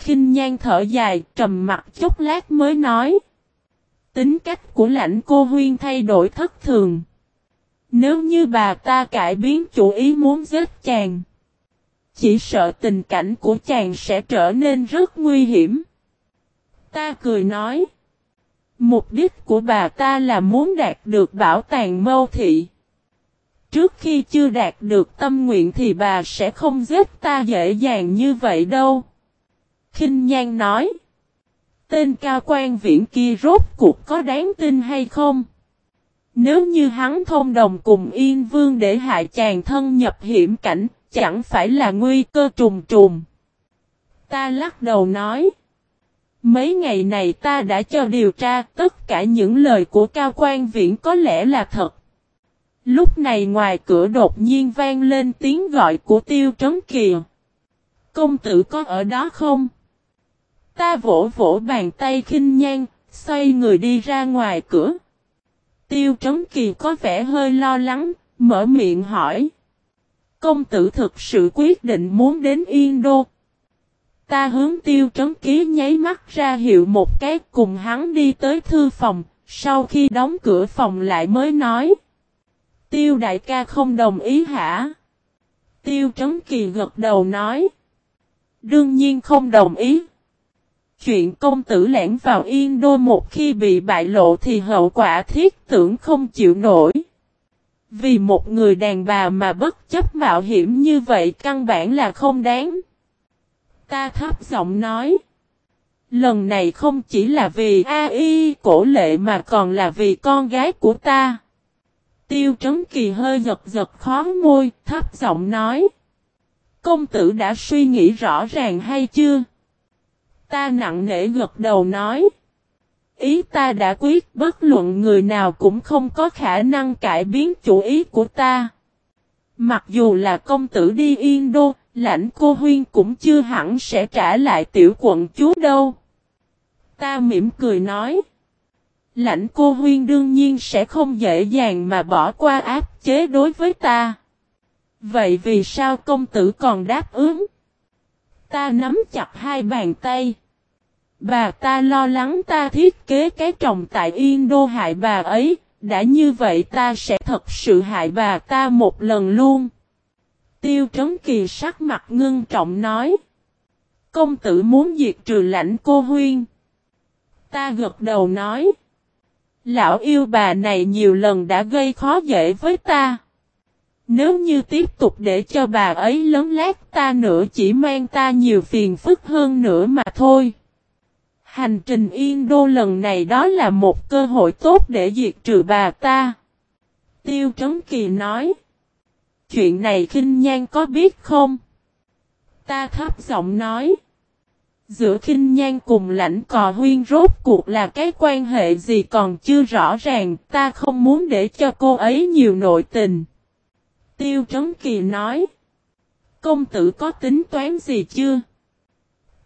khinh nhan thở dài, trầm mặt chốc lát mới nói. Tính cách của lãnh cô huyên thay đổi thất thường. Nếu như bà ta cải biến chủ ý muốn giết chàng. Chỉ sợ tình cảnh của chàng sẽ trở nên rất nguy hiểm. Ta cười nói. Mục đích của bà ta là muốn đạt được bảo tàng mâu thị. Trước khi chưa đạt được tâm nguyện thì bà sẽ không giết ta dễ dàng như vậy đâu kinh Nhan nói. Tên cao quan viễn kia rốt cuộc có đáng tin hay không? Nếu như hắn thông đồng cùng Yên Vương để hại chàng thân nhập hiểm cảnh, chẳng phải là nguy cơ trùng trùng. Ta lắc đầu nói. Mấy ngày này ta đã cho điều tra tất cả những lời của cao quan viễn có lẽ là thật. Lúc này ngoài cửa đột nhiên vang lên tiếng gọi của tiêu trấn kìa. Công tử có ở đó không? Ta vỗ vỗ bàn tay khinh nhan, xoay người đi ra ngoài cửa. Tiêu trấn kỳ có vẻ hơi lo lắng, mở miệng hỏi. Công tử thực sự quyết định muốn đến Yên Đô. Ta hướng tiêu trấn ký nháy mắt ra hiệu một cái cùng hắn đi tới thư phòng, sau khi đóng cửa phòng lại mới nói. Tiêu đại ca không đồng ý hả? Tiêu trấn kỳ gật đầu nói. Đương nhiên không đồng ý. Chuyện công tử lẻn vào yên đô một khi bị bại lộ thì hậu quả thiết tưởng không chịu nổi. Vì một người đàn bà mà bất chấp mạo hiểm như vậy căn bản là không đáng. Ta thấp giọng nói. Lần này không chỉ là vì AI cổ lệ mà còn là vì con gái của ta. Tiêu trấn kỳ hơi giật giật khó môi, thấp giọng nói. Công tử đã suy nghĩ rõ ràng hay chưa? Ta nặng nề gật đầu nói. Ý ta đã quyết bất luận người nào cũng không có khả năng cải biến chủ ý của ta. Mặc dù là công tử đi yên đô, lãnh cô huyên cũng chưa hẳn sẽ trả lại tiểu quận chúa đâu. Ta mỉm cười nói. Lãnh cô huyên đương nhiên sẽ không dễ dàng mà bỏ qua áp chế đối với ta. Vậy vì sao công tử còn đáp ứng? Ta nắm chặt hai bàn tay. Bà ta lo lắng ta thiết kế cái trồng tại Yên Đô hại bà ấy, đã như vậy ta sẽ thật sự hại bà ta một lần luôn. Tiêu Trấn Kỳ sắc mặt ngưng trọng nói. Công tử muốn diệt trừ lãnh cô huyên. Ta gật đầu nói. Lão yêu bà này nhiều lần đã gây khó dễ với ta. Nếu như tiếp tục để cho bà ấy lớn lát ta nữa chỉ mang ta nhiều phiền phức hơn nữa mà thôi. Hành trình yên đô lần này đó là một cơ hội tốt để diệt trừ bà ta. Tiêu Trấn Kỳ nói. Chuyện này khinh nhan có biết không? Ta thấp giọng nói. Giữa khinh nhan cùng lãnh cò huyên rốt cuộc là cái quan hệ gì còn chưa rõ ràng, ta không muốn để cho cô ấy nhiều nội tình. Tiêu Trấn Kỳ nói. Công tử có tính toán gì chưa?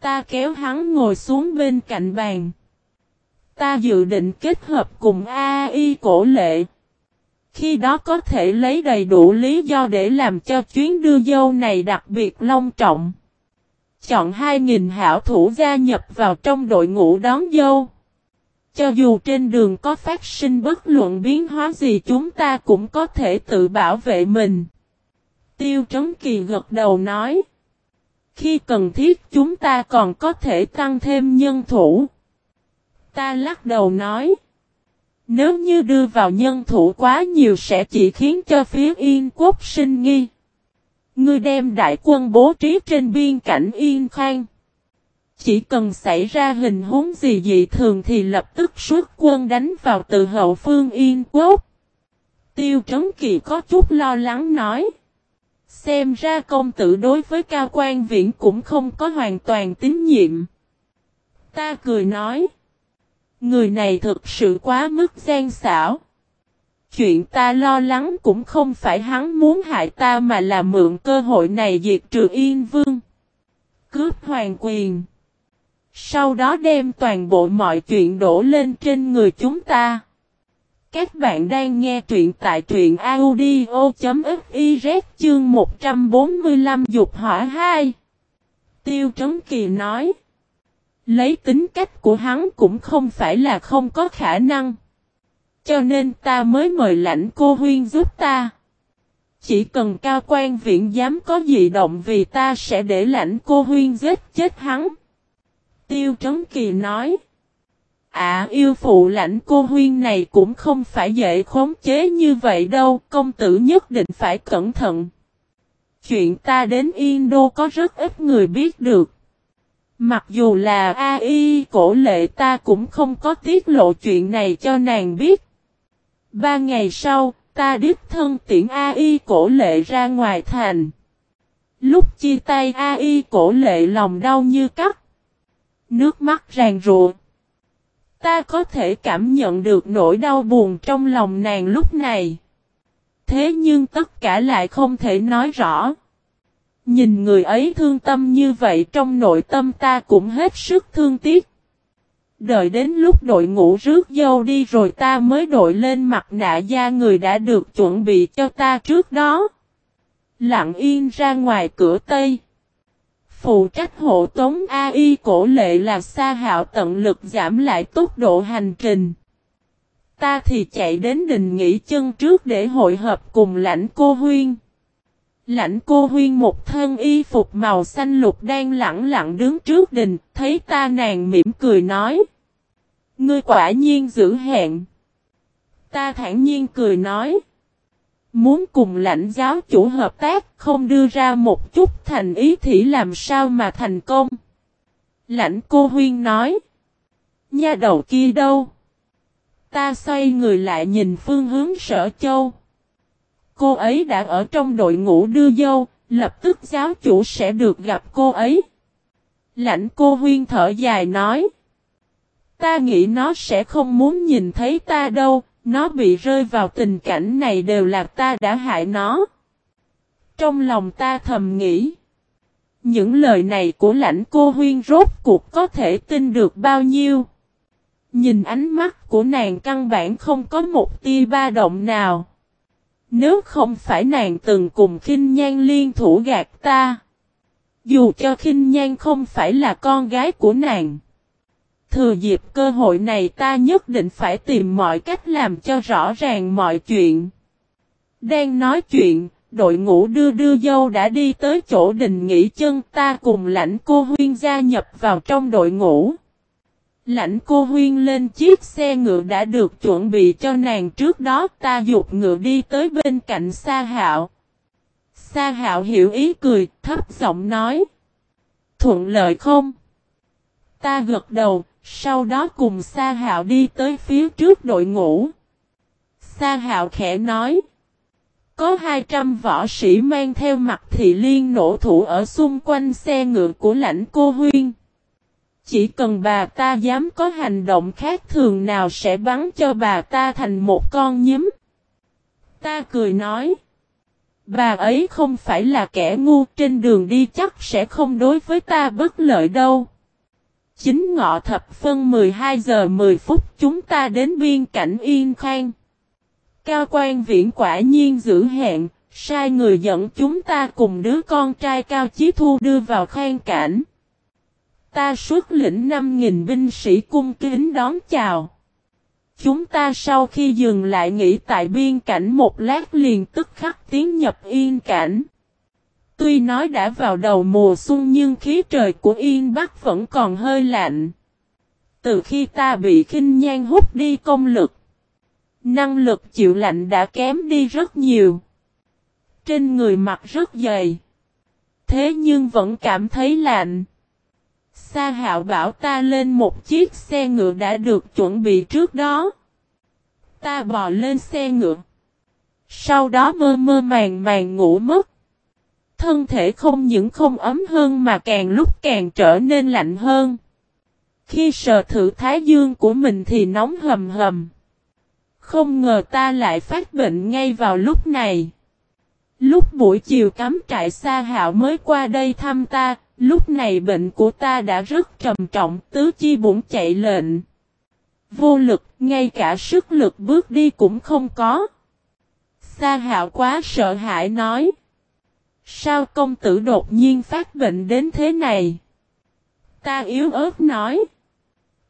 Ta kéo hắn ngồi xuống bên cạnh bàn. Ta dự định kết hợp cùng AI cổ lệ. Khi đó có thể lấy đầy đủ lý do để làm cho chuyến đưa dâu này đặc biệt long trọng. Chọn 2.000 hảo thủ gia nhập vào trong đội ngũ đón dâu. Cho dù trên đường có phát sinh bất luận biến hóa gì chúng ta cũng có thể tự bảo vệ mình. Tiêu Trấn Kỳ gật đầu nói. Khi cần thiết, chúng ta còn có thể tăng thêm nhân thủ. Ta lắc đầu nói. Nếu như đưa vào nhân thủ quá nhiều sẽ chỉ khiến cho phía Yên quốc sinh nghi. Ngươi đem đại quân bố trí trên biên cảnh Yên Khang. Chỉ cần xảy ra hình huống gì dị thường thì lập tức xuất quân đánh vào từ hậu phương Yên quốc. Tiêu Trấn Kỳ có chút lo lắng nói. Xem ra công tử đối với cao quan viễn cũng không có hoàn toàn tín nhiệm. Ta cười nói. Người này thực sự quá mức gian xảo. Chuyện ta lo lắng cũng không phải hắn muốn hại ta mà là mượn cơ hội này diệt trừ yên vương. Cướp hoàng quyền. Sau đó đem toàn bộ mọi chuyện đổ lên trên người chúng ta. Các bạn đang nghe truyện tại truyện audio.fiz chương 145 dục hỏa 2. Tiêu Trấn Kỳ nói. Lấy tính cách của hắn cũng không phải là không có khả năng. Cho nên ta mới mời lãnh cô huyên giúp ta. Chỉ cần cao quan viện dám có gì động vì ta sẽ để lãnh cô huyên giết chết hắn. Tiêu Trấn Kỳ nói. À yêu phụ lãnh cô huyên này cũng không phải dễ khống chế như vậy đâu, công tử nhất định phải cẩn thận. Chuyện ta đến Yên Đô có rất ít người biết được. Mặc dù là AI cổ lệ ta cũng không có tiết lộ chuyện này cho nàng biết. Ba ngày sau, ta đích thân tiễn AI cổ lệ ra ngoài thành. Lúc chia tay AI cổ lệ lòng đau như cắt. Nước mắt ràng ruột. Ta có thể cảm nhận được nỗi đau buồn trong lòng nàng lúc này. Thế nhưng tất cả lại không thể nói rõ. Nhìn người ấy thương tâm như vậy trong nội tâm ta cũng hết sức thương tiếc. Đợi đến lúc đội ngũ rước dâu đi rồi ta mới đội lên mặt nạ da người đã được chuẩn bị cho ta trước đó. Lặng yên ra ngoài cửa Tây. Phụ trách hộ tống AI cổ lệ là xa hạo tận lực giảm lại tốc độ hành trình. Ta thì chạy đến đình nghỉ chân trước để hội hợp cùng lãnh cô Huyên. Lãnh cô Huyên một thân y phục màu xanh lục đang lặng lặng đứng trước đình, thấy ta nàng mỉm cười nói. Ngươi quả nhiên giữ hẹn. Ta thản nhiên cười nói. Muốn cùng lãnh giáo chủ hợp tác không đưa ra một chút thành ý thì làm sao mà thành công. Lãnh cô huyên nói. Nha đầu kia đâu? Ta xoay người lại nhìn phương hướng sở châu. Cô ấy đã ở trong đội ngũ đưa dâu, lập tức giáo chủ sẽ được gặp cô ấy. Lãnh cô huyên thở dài nói. Ta nghĩ nó sẽ không muốn nhìn thấy ta đâu, nó bị rơi vào tình cảnh này đều là ta đã hại nó. Trong lòng ta thầm nghĩ. Những lời này của lãnh cô huyên rốt cuộc có thể tin được bao nhiêu. Nhìn ánh mắt của nàng căn bản không có một tia ba động nào. Nếu không phải nàng từng cùng khinh nhan liên thủ gạt ta. Dù cho khinh nhan không phải là con gái của nàng. Thừa dịp cơ hội này ta nhất định phải tìm mọi cách làm cho rõ ràng mọi chuyện. Đang nói chuyện, đội ngũ đưa đưa dâu đã đi tới chỗ đình nghỉ chân ta cùng lãnh cô huyên gia nhập vào trong đội ngũ. Lãnh cô huyên lên chiếc xe ngựa đã được chuẩn bị cho nàng trước đó ta dục ngựa đi tới bên cạnh Sa Hạo. Sa Hạo hiểu ý cười, thấp giọng nói. Thuận lợi không? Ta gật đầu, sau đó cùng Sa Hạo đi tới phía trước đội ngũ. Sa Hạo khẽ nói. Có 200 võ sĩ mang theo mặt thị liên nổ thủ ở xung quanh xe ngựa của lãnh cô huyên. Chỉ cần bà ta dám có hành động khác thường nào sẽ bắn cho bà ta thành một con nhím. Ta cười nói. Bà ấy không phải là kẻ ngu, trên đường đi chắc sẽ không đối với ta bất lợi đâu. Chính ngọ thập phân 12 giờ 10 phút chúng ta đến biên cảnh Yên Khang. Cao quan viễn quả nhiên giữ hẹn, sai người dẫn chúng ta cùng đứa con trai Cao Chí Thu đưa vào khang cảnh. Ta xuất lĩnh 5.000 binh sĩ cung kính đón chào. Chúng ta sau khi dừng lại nghỉ tại biên cảnh một lát liền tức khắc tiến nhập yên cảnh. Tuy nói đã vào đầu mùa xuân nhưng khí trời của Yên Bắc vẫn còn hơi lạnh. Từ khi ta bị khinh nhan hút đi công lực, năng lực chịu lạnh đã kém đi rất nhiều. Trên người mặt rất dày. Thế nhưng vẫn cảm thấy lạnh. Sa hạo bảo ta lên một chiếc xe ngựa đã được chuẩn bị trước đó. Ta bò lên xe ngựa. Sau đó mơ mơ màng màng ngủ mất. Thân thể không những không ấm hơn mà càng lúc càng trở nên lạnh hơn. Khi sờ thử thái dương của mình thì nóng hầm hầm. Không ngờ ta lại phát bệnh ngay vào lúc này. Lúc buổi chiều cắm trại xa hạo mới qua đây thăm ta, lúc này bệnh của ta đã rất trầm trọng, tứ chi bụng chạy lệnh. Vô lực, ngay cả sức lực bước đi cũng không có. Sa hạo quá sợ hãi nói. Sao công tử đột nhiên phát bệnh đến thế này? Ta yếu ớt nói.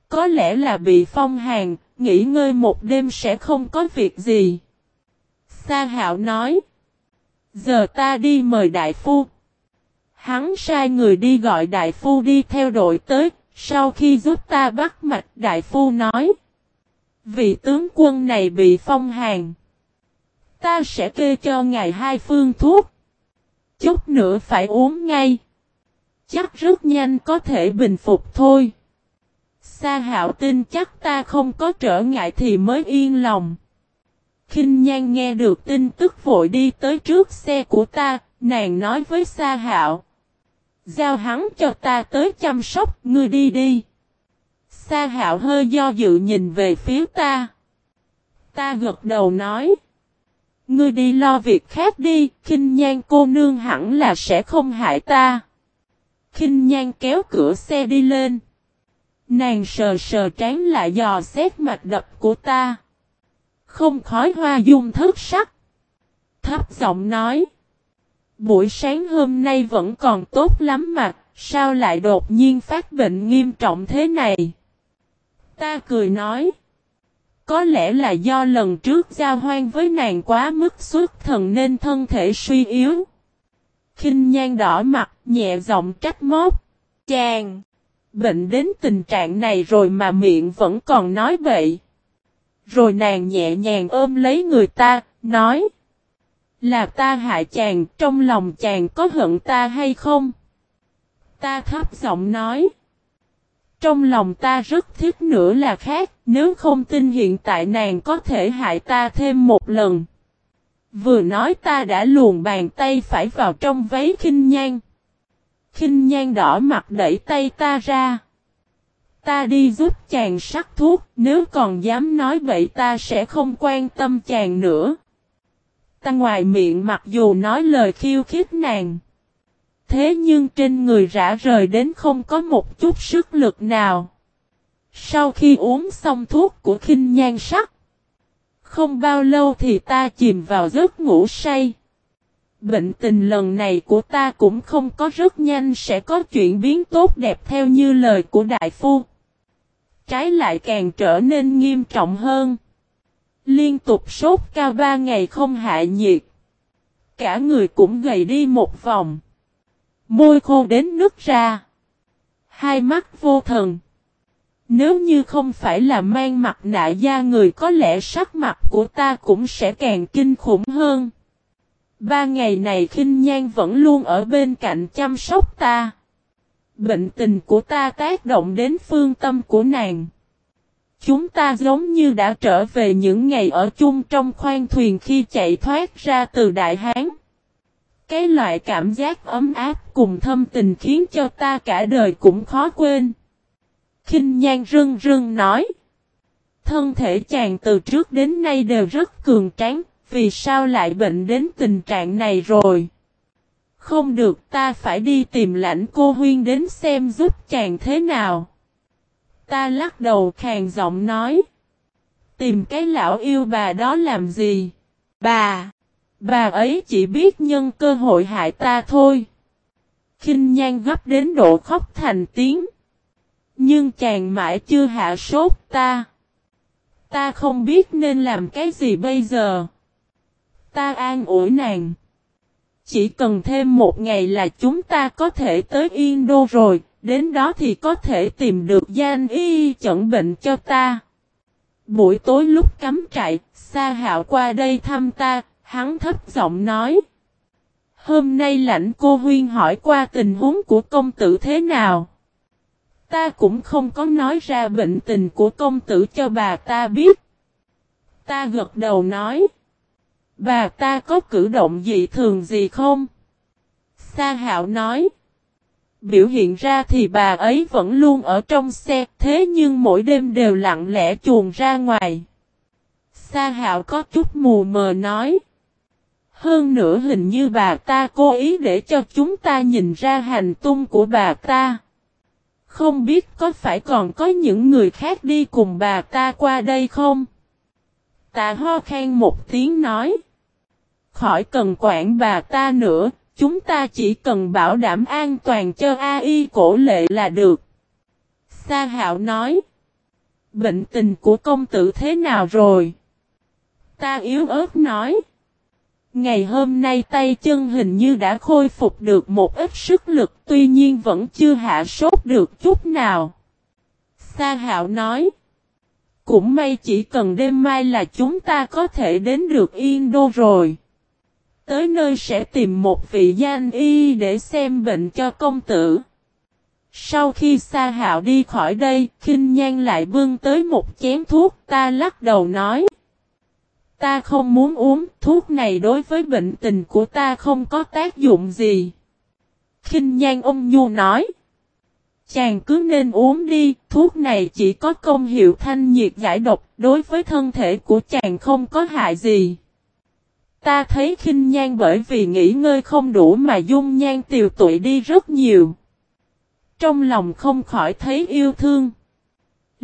Có lẽ là bị phong hàn, nghỉ ngơi một đêm sẽ không có việc gì. Sa hạo nói. Giờ ta đi mời đại phu. Hắn sai người đi gọi đại phu đi theo đội tới, sau khi giúp ta bắt mạch đại phu nói. Vị tướng quân này bị phong hàn. Ta sẽ kê cho ngài hai phương thuốc. Chút nữa phải uống ngay. Chắc rất nhanh có thể bình phục thôi. Sa hạo tin chắc ta không có trở ngại thì mới yên lòng. Kinh nhan nghe được tin tức vội đi tới trước xe của ta, nàng nói với Sa hạo. Giao hắn cho ta tới chăm sóc, ngươi đi đi. Sa hạo hơi do dự nhìn về phía ta. Ta gật đầu nói. Ngươi đi lo việc khác đi, khinh nhan cô nương hẳn là sẽ không hại ta. Khinh nhan kéo cửa xe đi lên. Nàng sờ sờ trán lại dò xét mạch đập của ta. Không khói hoa dung thức sắc. Thấp giọng nói. Buổi sáng hôm nay vẫn còn tốt lắm mà, sao lại đột nhiên phát bệnh nghiêm trọng thế này? Ta cười nói. Có lẽ là do lần trước giao hoang với nàng quá mức xuất thần nên thân thể suy yếu. kinh nhan đỏ mặt, nhẹ giọng trách móc. Chàng! Bệnh đến tình trạng này rồi mà miệng vẫn còn nói bậy. Rồi nàng nhẹ nhàng ôm lấy người ta, nói. Là ta hại chàng, trong lòng chàng có hận ta hay không? Ta thấp giọng nói. Trong lòng ta rất thích nữa là khác, nếu không tin hiện tại nàng có thể hại ta thêm một lần. Vừa nói ta đã luồn bàn tay phải vào trong váy khinh nhan. Khinh nhan đỏ mặt đẩy tay ta ra. Ta đi giúp chàng sắc thuốc, nếu còn dám nói vậy ta sẽ không quan tâm chàng nữa. Ta ngoài miệng mặc dù nói lời khiêu khích nàng. Thế nhưng trên người rã rời đến không có một chút sức lực nào. Sau khi uống xong thuốc của khinh nhan sắc. Không bao lâu thì ta chìm vào giấc ngủ say. Bệnh tình lần này của ta cũng không có rất nhanh sẽ có chuyển biến tốt đẹp theo như lời của đại phu. Trái lại càng trở nên nghiêm trọng hơn. Liên tục sốt cao ba ngày không hạ nhiệt. Cả người cũng gầy đi một vòng. Môi khô đến nước ra. Hai mắt vô thần. Nếu như không phải là mang mặt nạ da người, có lẽ sắc mặt của ta cũng sẽ càng kinh khủng hơn. Ba ngày này khinh nhan vẫn luôn ở bên cạnh chăm sóc ta. Bệnh tình của ta tác động đến phương tâm của nàng. Chúng ta giống như đã trở về những ngày ở chung trong khoang thuyền khi chạy thoát ra từ Đại Hán. Cái loại cảm giác ấm áp cùng thâm tình khiến cho ta cả đời cũng khó quên. Kinh nhan rưng rưng nói. Thân thể chàng từ trước đến nay đều rất cường tráng, vì sao lại bệnh đến tình trạng này rồi? Không được ta phải đi tìm lãnh cô huyên đến xem giúp chàng thế nào. Ta lắc đầu khàn giọng nói. Tìm cái lão yêu bà đó làm gì? Bà! Bà ấy chỉ biết nhân cơ hội hại ta thôi. kinh nhan gấp đến độ khóc thành tiếng. Nhưng chàng mãi chưa hạ sốt ta. Ta không biết nên làm cái gì bây giờ. Ta an ủi nàng. Chỉ cần thêm một ngày là chúng ta có thể tới Yên Đô rồi, đến đó thì có thể tìm được gian y chẩn bệnh cho ta. Buổi tối lúc cắm trại, Sa Hạo qua đây thăm ta, hắn thấp giọng nói. Hôm nay lãnh cô huyên hỏi qua tình huống của công tử thế nào. Ta cũng không có nói ra bệnh tình của công tử cho bà ta biết. Ta gật đầu nói. Bà ta có cử động dị thường gì không? Sa hạo nói. Biểu hiện ra thì bà ấy vẫn luôn ở trong xe, thế nhưng mỗi đêm đều lặng lẽ chuồn ra ngoài. Sa hạo có chút mù mờ nói. Hơn nữa hình như bà ta cố ý để cho chúng ta nhìn ra hành tung của bà ta. Không biết có phải còn có những người khác đi cùng bà ta qua đây không? Ta ho khen một tiếng nói. Khỏi cần quản bà ta nữa, chúng ta chỉ cần bảo đảm an toàn cho AI cổ lệ là được. Sa hạo nói. Bệnh tình của công tử thế nào rồi? Ta yếu ớt nói. Ngày hôm nay tay chân hình như đã khôi phục được một ít sức lực tuy nhiên vẫn chưa hạ sốt được chút nào. Sa hạo nói. Cũng may chỉ cần đêm mai là chúng ta có thể đến được Yên Đô rồi. Tới nơi sẽ tìm một vị danh y để xem bệnh cho công tử. Sau khi Sa Hạo đi khỏi đây, Kinh Nhan lại bưng tới một chén thuốc, ta lắc đầu nói. Ta không muốn uống, thuốc này đối với bệnh tình của ta không có tác dụng gì. Kinh Nhan ông Nhu nói. Chàng cứ nên uống đi, thuốc này chỉ có công hiệu thanh nhiệt giải độc, đối với thân thể của chàng không có hại gì. Ta thấy khinh nhan bởi vì nghỉ ngơi không đủ mà dung nhan tiều tụi đi rất nhiều. Trong lòng không khỏi thấy yêu thương.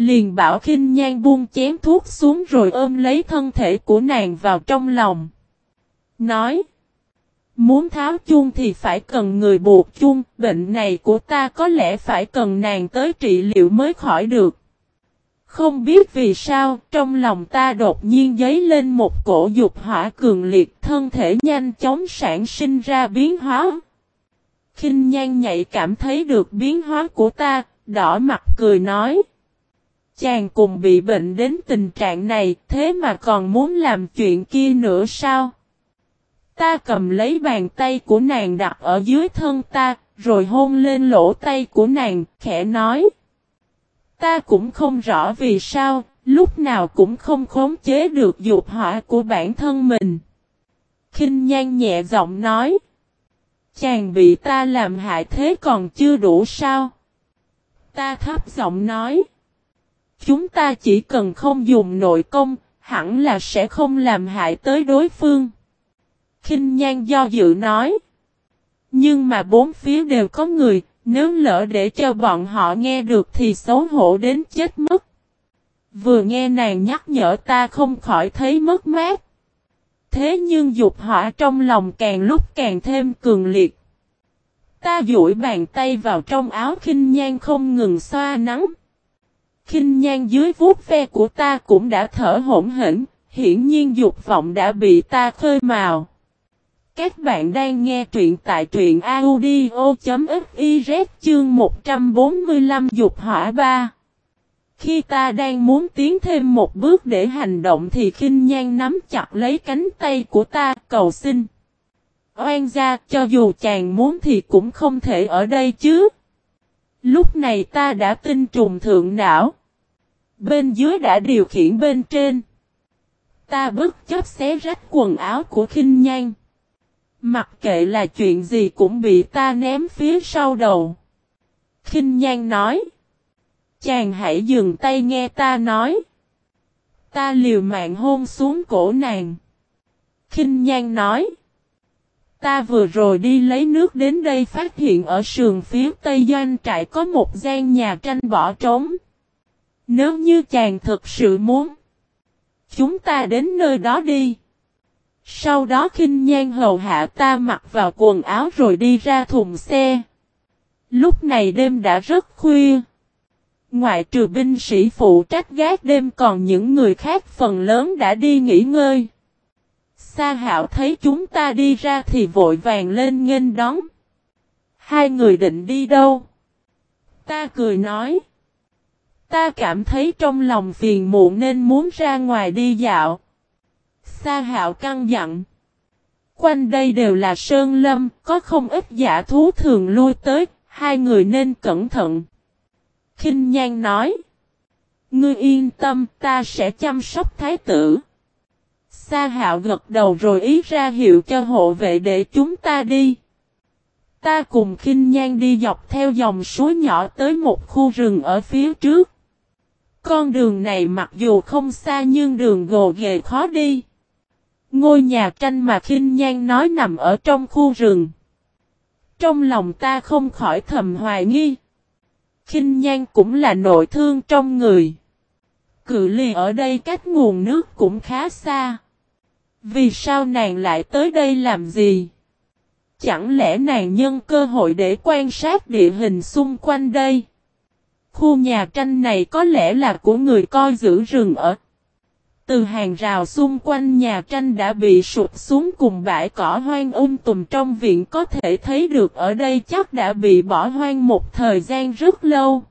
Liền bảo khinh nhan buông chén thuốc xuống rồi ôm lấy thân thể của nàng vào trong lòng. Nói. Muốn tháo chuông thì phải cần người buộc chuông, bệnh này của ta có lẽ phải cần nàng tới trị liệu mới khỏi được. Không biết vì sao, trong lòng ta đột nhiên dấy lên một cổ dục hỏa cường liệt, thân thể nhanh chóng sản sinh ra biến hóa. Kinh nhan nhạy cảm thấy được biến hóa của ta, đỏ mặt cười nói. Chàng cùng bị bệnh đến tình trạng này, thế mà còn muốn làm chuyện kia nữa sao? Ta cầm lấy bàn tay của nàng đặt ở dưới thân ta, rồi hôn lên lỗ tay của nàng, khẽ nói. Ta cũng không rõ vì sao, lúc nào cũng không khống chế được dục hỏa của bản thân mình. Kinh nhan nhẹ giọng nói. Chàng bị ta làm hại thế còn chưa đủ sao? Ta thấp giọng nói. Chúng ta chỉ cần không dùng nội công, hẳn là sẽ không làm hại tới đối phương. Kinh nhan do dự nói. Nhưng mà bốn phía đều có người, nếu lỡ để cho bọn họ nghe được thì xấu hổ đến chết mất. Vừa nghe nàng nhắc nhở ta không khỏi thấy mất mát. Thế nhưng dục hỏa trong lòng càng lúc càng thêm cường liệt. Ta duỗi bàn tay vào trong áo khinh nhan không ngừng xoa nắng. Khinh nhan dưới vuốt ve của ta cũng đã thở hổn hển, hiển nhiên dục vọng đã bị ta khơi mào. Các bạn đang nghe truyện tại truyện audio.fiz chương 145 dục hỏa 3. Khi ta đang muốn tiến thêm một bước để hành động thì khinh nhan nắm chặt lấy cánh tay của ta cầu xin. Oan gia cho dù chàng muốn thì cũng không thể ở đây chứ. Lúc này ta đã tin trùng thượng não. Bên dưới đã điều khiển bên trên. Ta bất chấp xé rách quần áo của khinh nhan. Mặc kệ là chuyện gì cũng bị ta ném phía sau đầu. Kinh nhan nói. Chàng hãy dừng tay nghe ta nói. Ta liều mạng hôn xuống cổ nàng. Kinh nhan nói. Ta vừa rồi đi lấy nước đến đây phát hiện ở sườn phía tây doanh trại có một gian nhà tranh bỏ trống. Nếu như chàng thực sự muốn. Chúng ta đến nơi đó đi. Sau đó khinh nhan hầu hạ ta mặc vào quần áo rồi đi ra thùng xe. Lúc này đêm đã rất khuya. Ngoại trừ binh sĩ phụ trách gác đêm còn những người khác phần lớn đã đi nghỉ ngơi. Sa hạo thấy chúng ta đi ra thì vội vàng lên nghênh đón. Hai người định đi đâu? Ta cười nói. Ta cảm thấy trong lòng phiền muộn nên muốn ra ngoài đi dạo. Sa hạo căng dặn. Quanh đây đều là sơn lâm, có không ít giả thú thường lui tới, hai người nên cẩn thận. Kinh Nhan nói. Ngươi yên tâm, ta sẽ chăm sóc thái tử. Sa hạo gật đầu rồi ý ra hiệu cho hộ vệ để chúng ta đi. Ta cùng khinh nhan đi dọc theo dòng suối nhỏ tới một khu rừng ở phía trước. Con đường này mặc dù không xa nhưng đường gồ ghề khó đi. Ngôi nhà tranh mà khinh nhan nói nằm ở trong khu rừng. Trong lòng ta không khỏi thầm hoài nghi. Khinh nhan cũng là nội thương trong người. Cự ly ở đây cách nguồn nước cũng khá xa. Vì sao nàng lại tới đây làm gì? Chẳng lẽ nàng nhân cơ hội để quan sát địa hình xung quanh đây? Khu nhà tranh này có lẽ là của người coi giữ rừng ở. Từ hàng rào xung quanh nhà tranh đã bị sụp xuống cùng bãi cỏ hoang um tùm trong viện có thể thấy được ở đây chắc đã bị bỏ hoang một thời gian rất lâu.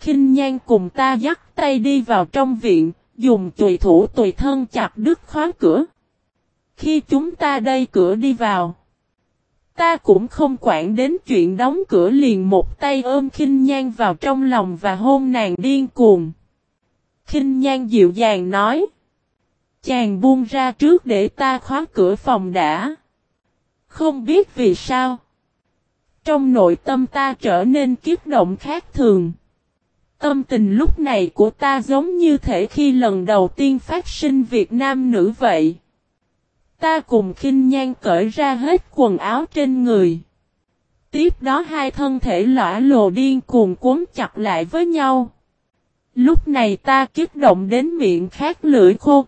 Kinh nhan cùng ta dắt tay đi vào trong viện, dùng chùy thủ tùy thân chặt đứt khóa cửa. Khi chúng ta đây cửa đi vào, ta cũng không quản đến chuyện đóng cửa liền một tay ôm khinh nhan vào trong lòng và hôn nàng điên cuồng. Khinh nhan dịu dàng nói. Chàng buông ra trước để ta khóa cửa phòng đã. Không biết vì sao. Trong nội tâm ta trở nên kiếp động khác thường. Tâm tình lúc này của ta giống như thể khi lần đầu tiên phát sinh Việt Nam nữ vậy. Ta cùng khinh nhan cởi ra hết quần áo trên người. Tiếp đó hai thân thể lõa lồ điên cuồng cuốn chặt lại với nhau. Lúc này ta kích động đến miệng khát lưỡi khô.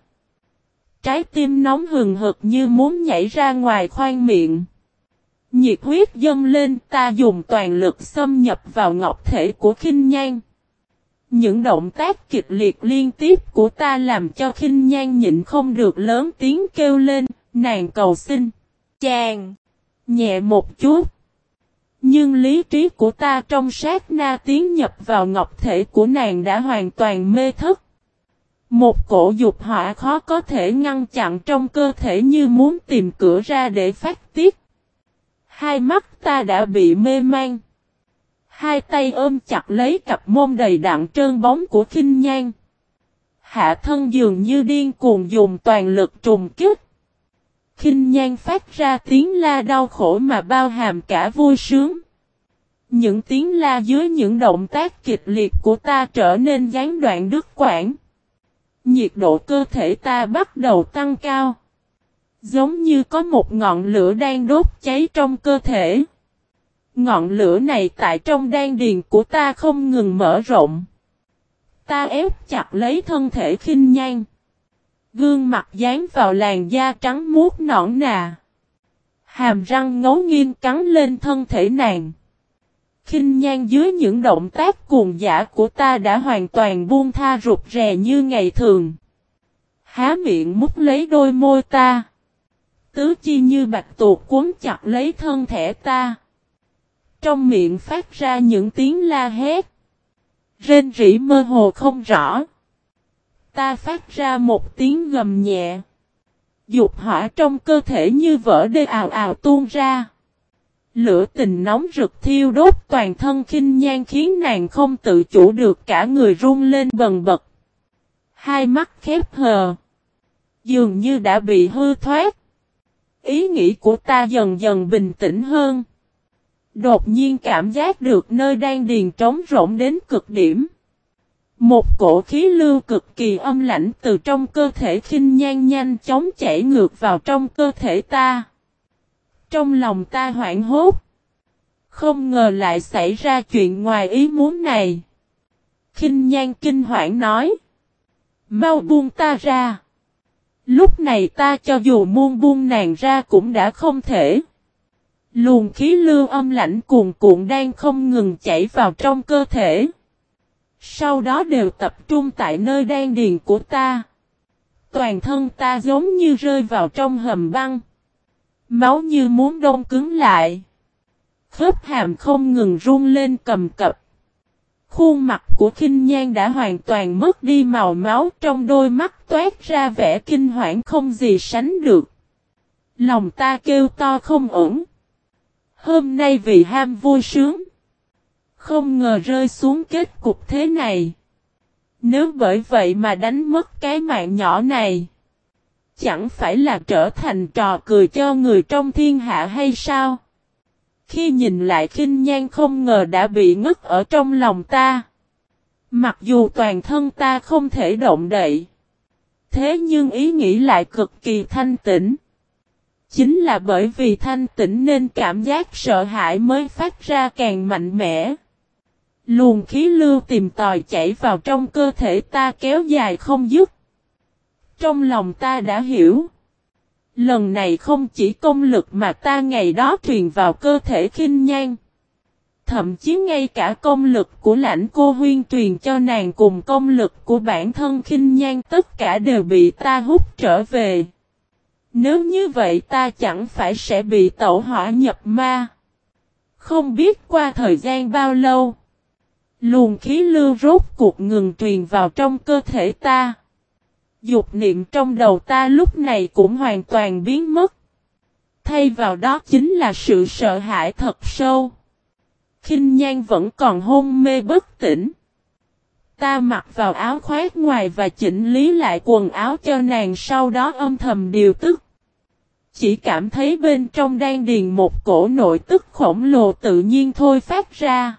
Trái tim nóng hừng hực như muốn nhảy ra ngoài khoang miệng. Nhiệt huyết dâng lên, ta dùng toàn lực xâm nhập vào ngọc thể của khinh nhan. Những động tác kịch liệt liên tiếp của ta làm cho khinh nhan nhịn không được lớn tiếng kêu lên, nàng cầu xin. Chàng! Nhẹ một chút. Nhưng lý trí của ta trong sát na tiến nhập vào ngọc thể của nàng đã hoàn toàn mê thức. Một cổ dục hỏa khó có thể ngăn chặn trong cơ thể như muốn tìm cửa ra để phát tiết. Hai mắt ta đã bị mê man. Hai tay ôm chặt lấy cặp môn đầy đặn trơn bóng của khinh nhan. Hạ thân dường như điên cuồng dùng toàn lực trùng kích. Khinh nhan phát ra tiếng la đau khổ mà bao hàm cả vui sướng. Những tiếng la dưới những động tác kịch liệt của ta trở nên gián đoạn đứt quãng. Nhiệt độ cơ thể ta bắt đầu tăng cao. Giống như có một ngọn lửa đang đốt cháy trong cơ thể. Ngọn lửa này tại trong đan điền của ta không ngừng mở rộng. Ta ép chặt lấy thân thể khinh nhan. Gương mặt dán vào làn da trắng muốt nõn nà. Hàm răng ngấu nghiêng cắn lên thân thể nàng. Kinh nhan dưới những động tác cuồng giả của ta đã hoàn toàn buông tha rụt rè như ngày thường. Há miệng mút lấy đôi môi ta. Tứ chi như bạch tuột cuốn chặt lấy thân thể ta. Trong miệng phát ra những tiếng la hét. Rên rỉ mơ hồ không rõ. Ta phát ra một tiếng gầm nhẹ. Dục hỏa trong cơ thể như vỡ đê ào ào tuôn ra. Lửa tình nóng rực thiêu đốt toàn thân khinh nhan khiến nàng không tự chủ được cả người run lên bần bật. Hai mắt khép hờ. Dường như đã bị hư thoát. Ý nghĩ của ta dần dần bình tĩnh hơn. Đột nhiên cảm giác được nơi đang điền trống rỗng đến cực điểm. Một cổ khí lưu cực kỳ âm lãnh từ trong cơ thể khinh nhan nhanh chóng chảy ngược vào trong cơ thể ta. Trong lòng ta hoảng hốt. Không ngờ lại xảy ra chuyện ngoài ý muốn này. Kinh nhan kinh hoảng nói. Mau buông ta ra. Lúc này ta cho dù muôn buông nàng ra cũng đã không thể. Luồng khí lưu âm lãnh cuồn cuộn đang không ngừng chảy vào trong cơ thể. Sau đó đều tập trung tại nơi đan điền của ta. Toàn thân ta giống như rơi vào trong hầm băng. Máu như muốn đông cứng lại. Khớp hàm không ngừng run lên cầm cập. Khuôn mặt của khinh nhan đã hoàn toàn mất đi màu máu, trong đôi mắt toát ra vẻ kinh hoảng không gì sánh được. Lòng ta kêu to không ổn. Hôm nay vì ham vui sướng. Không ngờ rơi xuống kết cục thế này. Nếu bởi vậy mà đánh mất cái mạng nhỏ này. Chẳng phải là trở thành trò cười cho người trong thiên hạ hay sao? Khi nhìn lại khinh nhan không ngờ đã bị ngất ở trong lòng ta. Mặc dù toàn thân ta không thể động đậy. Thế nhưng ý nghĩ lại cực kỳ thanh tĩnh. Chính là bởi vì thanh tĩnh nên cảm giác sợ hãi mới phát ra càng mạnh mẽ. Luồng khí lưu tìm tòi chảy vào trong cơ thể ta kéo dài không dứt. Trong lòng ta đã hiểu. Lần này không chỉ công lực mà ta ngày đó truyền vào cơ thể khinh nhan. Thậm chí ngay cả công lực của lãnh cô huyên truyền cho nàng cùng công lực của bản thân khinh nhan tất cả đều bị ta hút trở về. Nếu như vậy ta chẳng phải sẽ bị tẩu hỏa nhập ma. Không biết qua thời gian bao lâu. Luồng khí lưu rốt cuộc ngừng truyền vào trong cơ thể ta. Dục niệm trong đầu ta lúc này cũng hoàn toàn biến mất. Thay vào đó chính là sự sợ hãi thật sâu. Kinh nhan vẫn còn hôn mê bất tỉnh. Ta mặc vào áo khoác ngoài và chỉnh lý lại quần áo cho nàng, sau đó âm thầm điều tức. Chỉ cảm thấy bên trong đang điền một cổ nội tức khổng lồ tự nhiên thôi phát ra.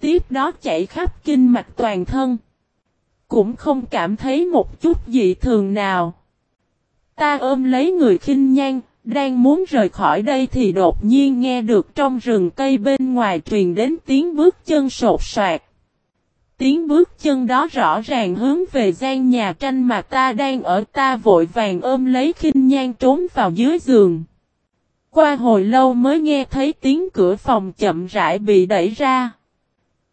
Tiếp đó chạy khắp kinh mạch toàn thân. Cũng không cảm thấy một chút dị thường nào. Ta ôm lấy người khinh nhan, đang muốn rời khỏi đây thì đột nhiên nghe được trong rừng cây bên ngoài truyền đến tiếng bước chân sột soạt. Tiếng bước chân đó rõ ràng hướng về gian nhà tranh mà ta đang ở ta vội vàng ôm lấy khinh nhan trốn vào dưới giường. Qua hồi lâu mới nghe thấy tiếng cửa phòng chậm rãi bị đẩy ra.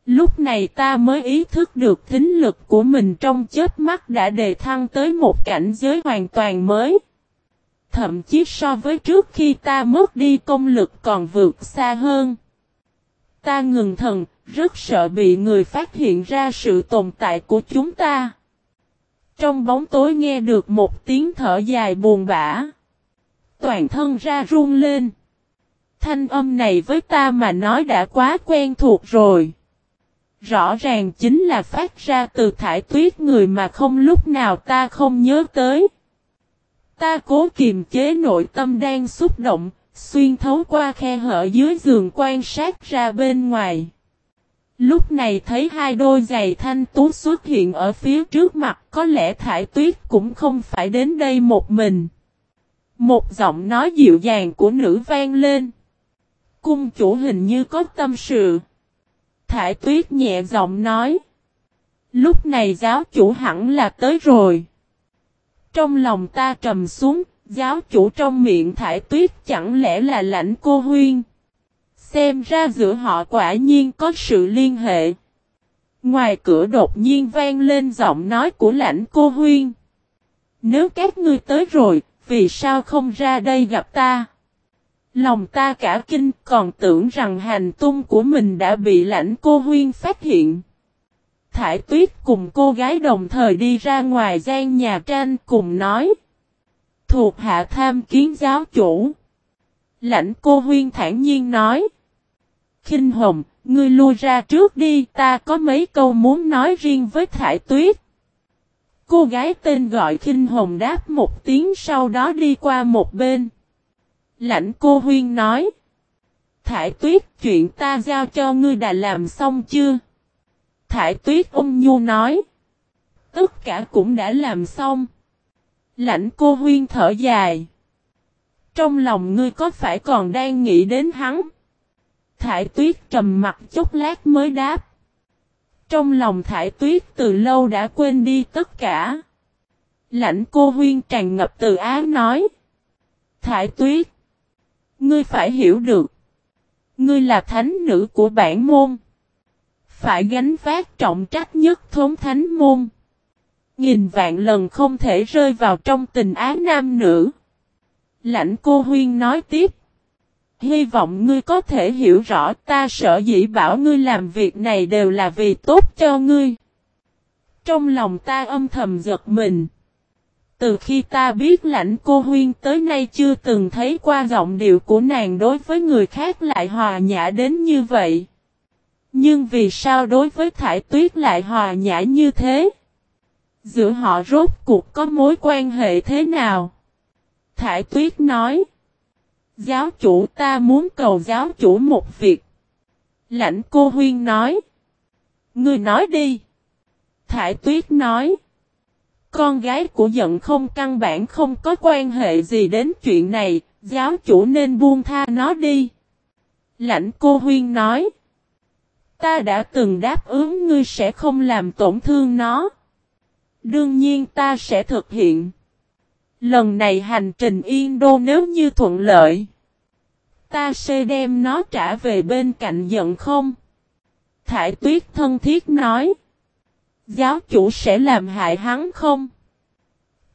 Lúc này ta mới ý thức được thính lực của mình trong chết mắt đã đề thăng tới một cảnh giới hoàn toàn mới. Thậm chí so với trước khi ta mất đi công lực còn vượt xa hơn. Ta ngừng thần, rất sợ bị người phát hiện ra sự tồn tại của chúng ta. Trong bóng tối nghe được một tiếng thở dài buồn bã. Toàn thân ra run lên. Thanh âm này với ta mà nói đã quá quen thuộc rồi. Rõ ràng chính là phát ra từ thải tuyết người mà không lúc nào ta không nhớ tới. Ta cố kiềm chế nội tâm đang xúc động, xuyên thấu qua khe hở dưới giường quan sát ra bên ngoài. Lúc này thấy hai đôi giày thanh tú xuất hiện ở phía trước mặt có lẽ thải tuyết cũng không phải đến đây một mình. Một giọng nói dịu dàng của nữ vang lên. Cung chủ hình như có tâm sự. Thải tuyết nhẹ giọng nói. Lúc này giáo chủ hẳn là tới rồi. Trong lòng ta trầm xuống, giáo chủ trong miệng thải tuyết chẳng lẽ là lãnh cô huyên. Xem ra giữa họ quả nhiên có sự liên hệ. Ngoài cửa đột nhiên vang lên giọng nói của lãnh cô huyên. Nếu các ngươi tới rồi, vì sao không ra đây gặp ta? Lòng ta cả kinh còn tưởng rằng hành tung của mình đã bị lãnh cô huyên phát hiện. Thải tuyết cùng cô gái đồng thời đi ra ngoài gian nhà tranh cùng nói. Thuộc hạ tham kiến giáo chủ. Lãnh cô huyên thản nhiên nói kinh hồng, ngươi lui ra trước đi, ta có mấy câu muốn nói riêng với thải tuyết. Cô gái tên gọi kinh hồng đáp một tiếng sau đó đi qua một bên. Lãnh cô huyên nói. Thải tuyết chuyện ta giao cho ngươi đã làm xong chưa? Thải tuyết ôm nhu nói. Tất cả cũng đã làm xong. Lãnh cô huyên thở dài. Trong lòng ngươi có phải còn đang nghĩ đến hắn? Thải tuyết trầm mặt chốc lát mới đáp. Trong lòng thải tuyết từ lâu đã quên đi tất cả. Lãnh cô huyên tràn ngập từ án nói. Thải tuyết. Ngươi phải hiểu được. Ngươi là thánh nữ của bản môn. Phải gánh vác trọng trách nhất thống thánh môn. Nghìn vạn lần không thể rơi vào trong tình ái nam nữ. Lãnh cô huyên nói tiếp. Hy vọng ngươi có thể hiểu rõ, ta sợ dĩ bảo ngươi làm việc này đều là vì tốt cho ngươi. Trong lòng ta âm thầm giật mình. Từ khi ta biết lãnh cô huyên tới nay chưa từng thấy qua giọng điệu của nàng đối với người khác lại hòa nhã đến như vậy. Nhưng vì sao đối với thải tuyết lại hòa nhã như thế? Giữa họ rốt cuộc có mối quan hệ thế nào? Thải tuyết nói. Giáo chủ ta muốn cầu giáo chủ một việc. Lãnh cô huyên nói. Ngươi nói đi. Thải tuyết nói. Con gái của giận không căn bản không có quan hệ gì đến chuyện này, giáo chủ nên buông tha nó đi. Lãnh cô huyên nói. Ta đã từng đáp ứng ngươi sẽ không làm tổn thương nó. Đương nhiên ta sẽ thực hiện. Lần này hành trình Yên Đô nếu như thuận lợi. Ta sẽ đem nó trả về bên cạnh giận không? Thải tuyết thân thiết nói. Giáo chủ sẽ làm hại hắn không?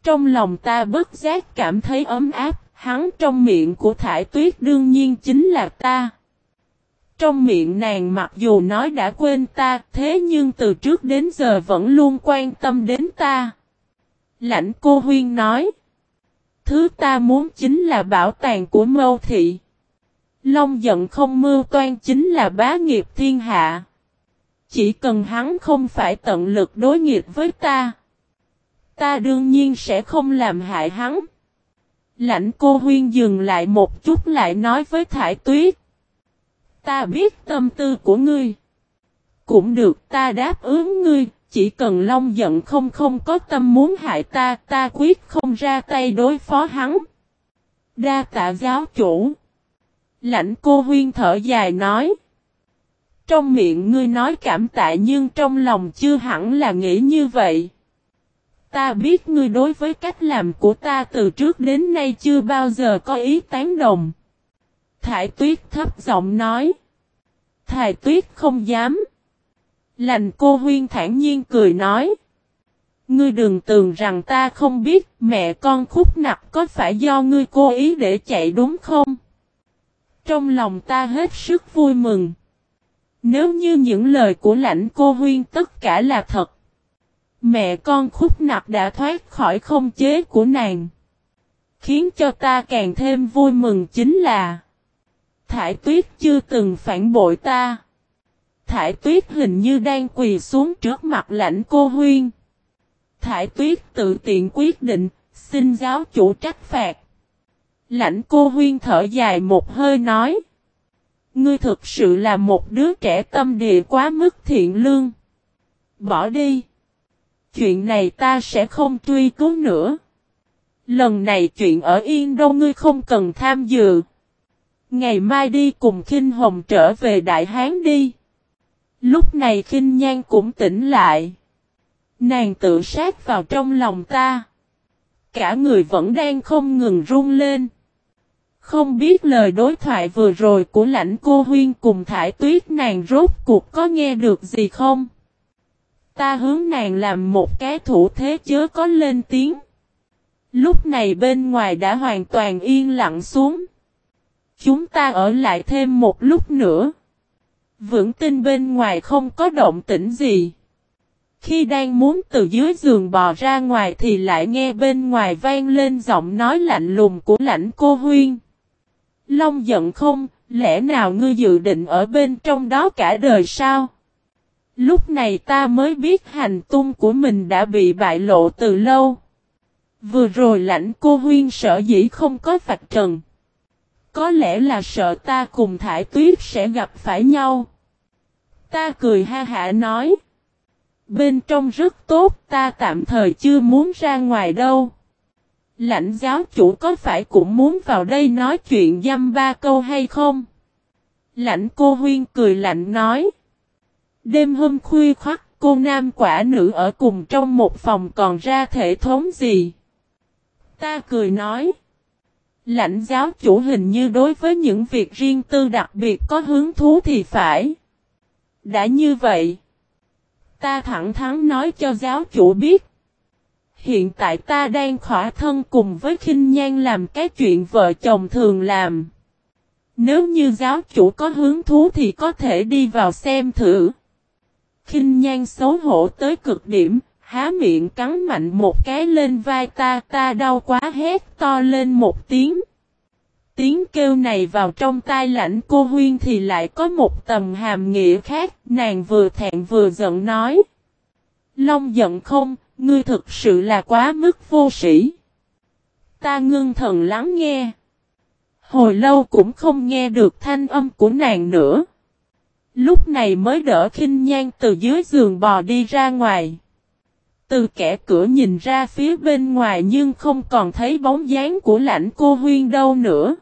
Trong lòng ta bất giác cảm thấy ấm áp, hắn trong miệng của thải tuyết đương nhiên chính là ta. Trong miệng nàng mặc dù nói đã quên ta, thế nhưng từ trước đến giờ vẫn luôn quan tâm đến ta. Lãnh cô huyên nói. Thứ ta muốn chính là bảo tàng của mâu thị. Long giận không mưu toan chính là bá nghiệp thiên hạ. Chỉ cần hắn không phải tận lực đối nghịch với ta. Ta đương nhiên sẽ không làm hại hắn. Lãnh cô huyên dừng lại một chút lại nói với thải tuyết. Ta biết tâm tư của ngươi. Cũng được ta đáp ứng ngươi, chỉ cần Long giận không không có tâm muốn hại ta, ta quyết không ra tay đối phó hắn. Đa tạ giáo chủ. Lãnh cô huyên thở dài nói. Trong miệng ngươi nói cảm tạ nhưng trong lòng chưa hẳn là nghĩ như vậy. Ta biết ngươi đối với cách làm của ta từ trước đến nay chưa bao giờ có ý tán đồng. Thải tuyết thấp giọng nói. Thải tuyết không dám. Lành cô huyên thản nhiên cười nói. Ngươi đừng tưởng rằng ta không biết mẹ con khúc nặc có phải do ngươi cố ý để chạy đúng không? Trong lòng ta hết sức vui mừng. Nếu như những lời của lãnh cô huyên tất cả là thật. Mẹ con khúc nặc đã thoát khỏi không chế của nàng. Khiến cho ta càng thêm vui mừng chính là Thải tuyết chưa từng phản bội ta. Thải tuyết hình như đang quỳ xuống trước mặt lãnh cô huyên. Thải tuyết tự tiện quyết định, xin giáo chủ trách phạt. Lãnh cô huyên thở dài một hơi nói. Ngươi thực sự là một đứa trẻ tâm địa quá mức thiện lương. Bỏ đi. Chuyện này ta sẽ không truy cứu nữa. Lần này chuyện ở Yên Đông ngươi không cần tham dự. Ngày mai đi cùng Kinh Hồng trở về Đại Hán đi. Lúc này Kinh Nhan cũng tỉnh lại. Nàng tự sát vào trong lòng ta. Cả người vẫn đang không ngừng run lên. Không biết lời đối thoại vừa rồi của lãnh cô huyên cùng thải tuyết nàng rốt cuộc có nghe được gì không? Ta hướng nàng làm một cái thủ thế chớ có lên tiếng. Lúc này bên ngoài đã hoàn toàn yên lặng xuống. Chúng ta ở lại thêm một lúc nữa. Vững tin bên ngoài không có động tĩnh gì. Khi đang muốn từ dưới giường bò ra ngoài thì lại nghe bên ngoài vang lên giọng nói lạnh lùng của lãnh cô huyên. Long giận không, lẽ nào ngươi dự định ở bên trong đó cả đời sao? Lúc này ta mới biết hành tung của mình đã bị bại lộ từ lâu. Vừa rồi lãnh cô huyên sợ dĩ không có phạt trần. Có lẽ là sợ ta cùng thải tuyết sẽ gặp phải nhau. Ta cười ha hả nói. Bên trong rất tốt ta tạm thời chưa muốn ra ngoài đâu. Lãnh giáo chủ có phải cũng muốn vào đây nói chuyện dăm ba câu hay không? Lãnh cô huyên cười lạnh nói. Đêm hôm khuya khoắc, cô nam quả nữ ở cùng trong một phòng còn ra thể thống gì? Ta cười nói. Lãnh giáo chủ hình như đối với những việc riêng tư đặc biệt có hứng thú thì phải. Đã như vậy. Ta thẳng thắn nói cho giáo chủ biết. Hiện tại ta đang khỏa thân cùng với khinh nhan làm cái chuyện vợ chồng thường làm. Nếu như giáo chủ có hứng thú thì có thể đi vào xem thử. Khinh nhan xấu hổ tới cực điểm, há miệng cắn mạnh một cái lên vai ta ta đau quá hét to lên một tiếng. Tiếng kêu này vào trong tai lãnh cô huyên thì lại có một tầm hàm nghĩa khác, nàng vừa thẹn vừa giận nói. Long giận không, ngươi thực sự là quá mức vô sĩ. Ta ngưng thần lắng nghe. Hồi lâu cũng không nghe được thanh âm của nàng nữa. Lúc này mới đỡ khinh nhan từ dưới giường bò đi ra ngoài. Từ kẻ cửa nhìn ra phía bên ngoài nhưng không còn thấy bóng dáng của lãnh cô huyên đâu nữa.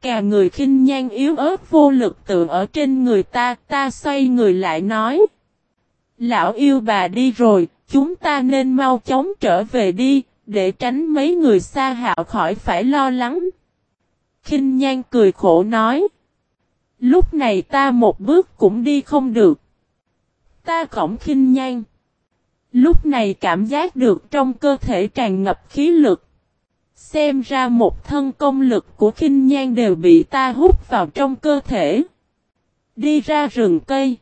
Cả người khinh nhan yếu ớt vô lực tự ở trên người ta, ta xoay người lại nói. Lão yêu bà đi rồi, chúng ta nên mau chóng trở về đi, để tránh mấy người xa hạo khỏi phải lo lắng. kinh nhan cười khổ nói. Lúc này ta một bước cũng đi không được. Ta cổng khinh nhan. Lúc này cảm giác được trong cơ thể tràn ngập khí lực. Xem ra một thân công lực của khinh nhan đều bị ta hút vào trong cơ thể. Đi ra rừng cây.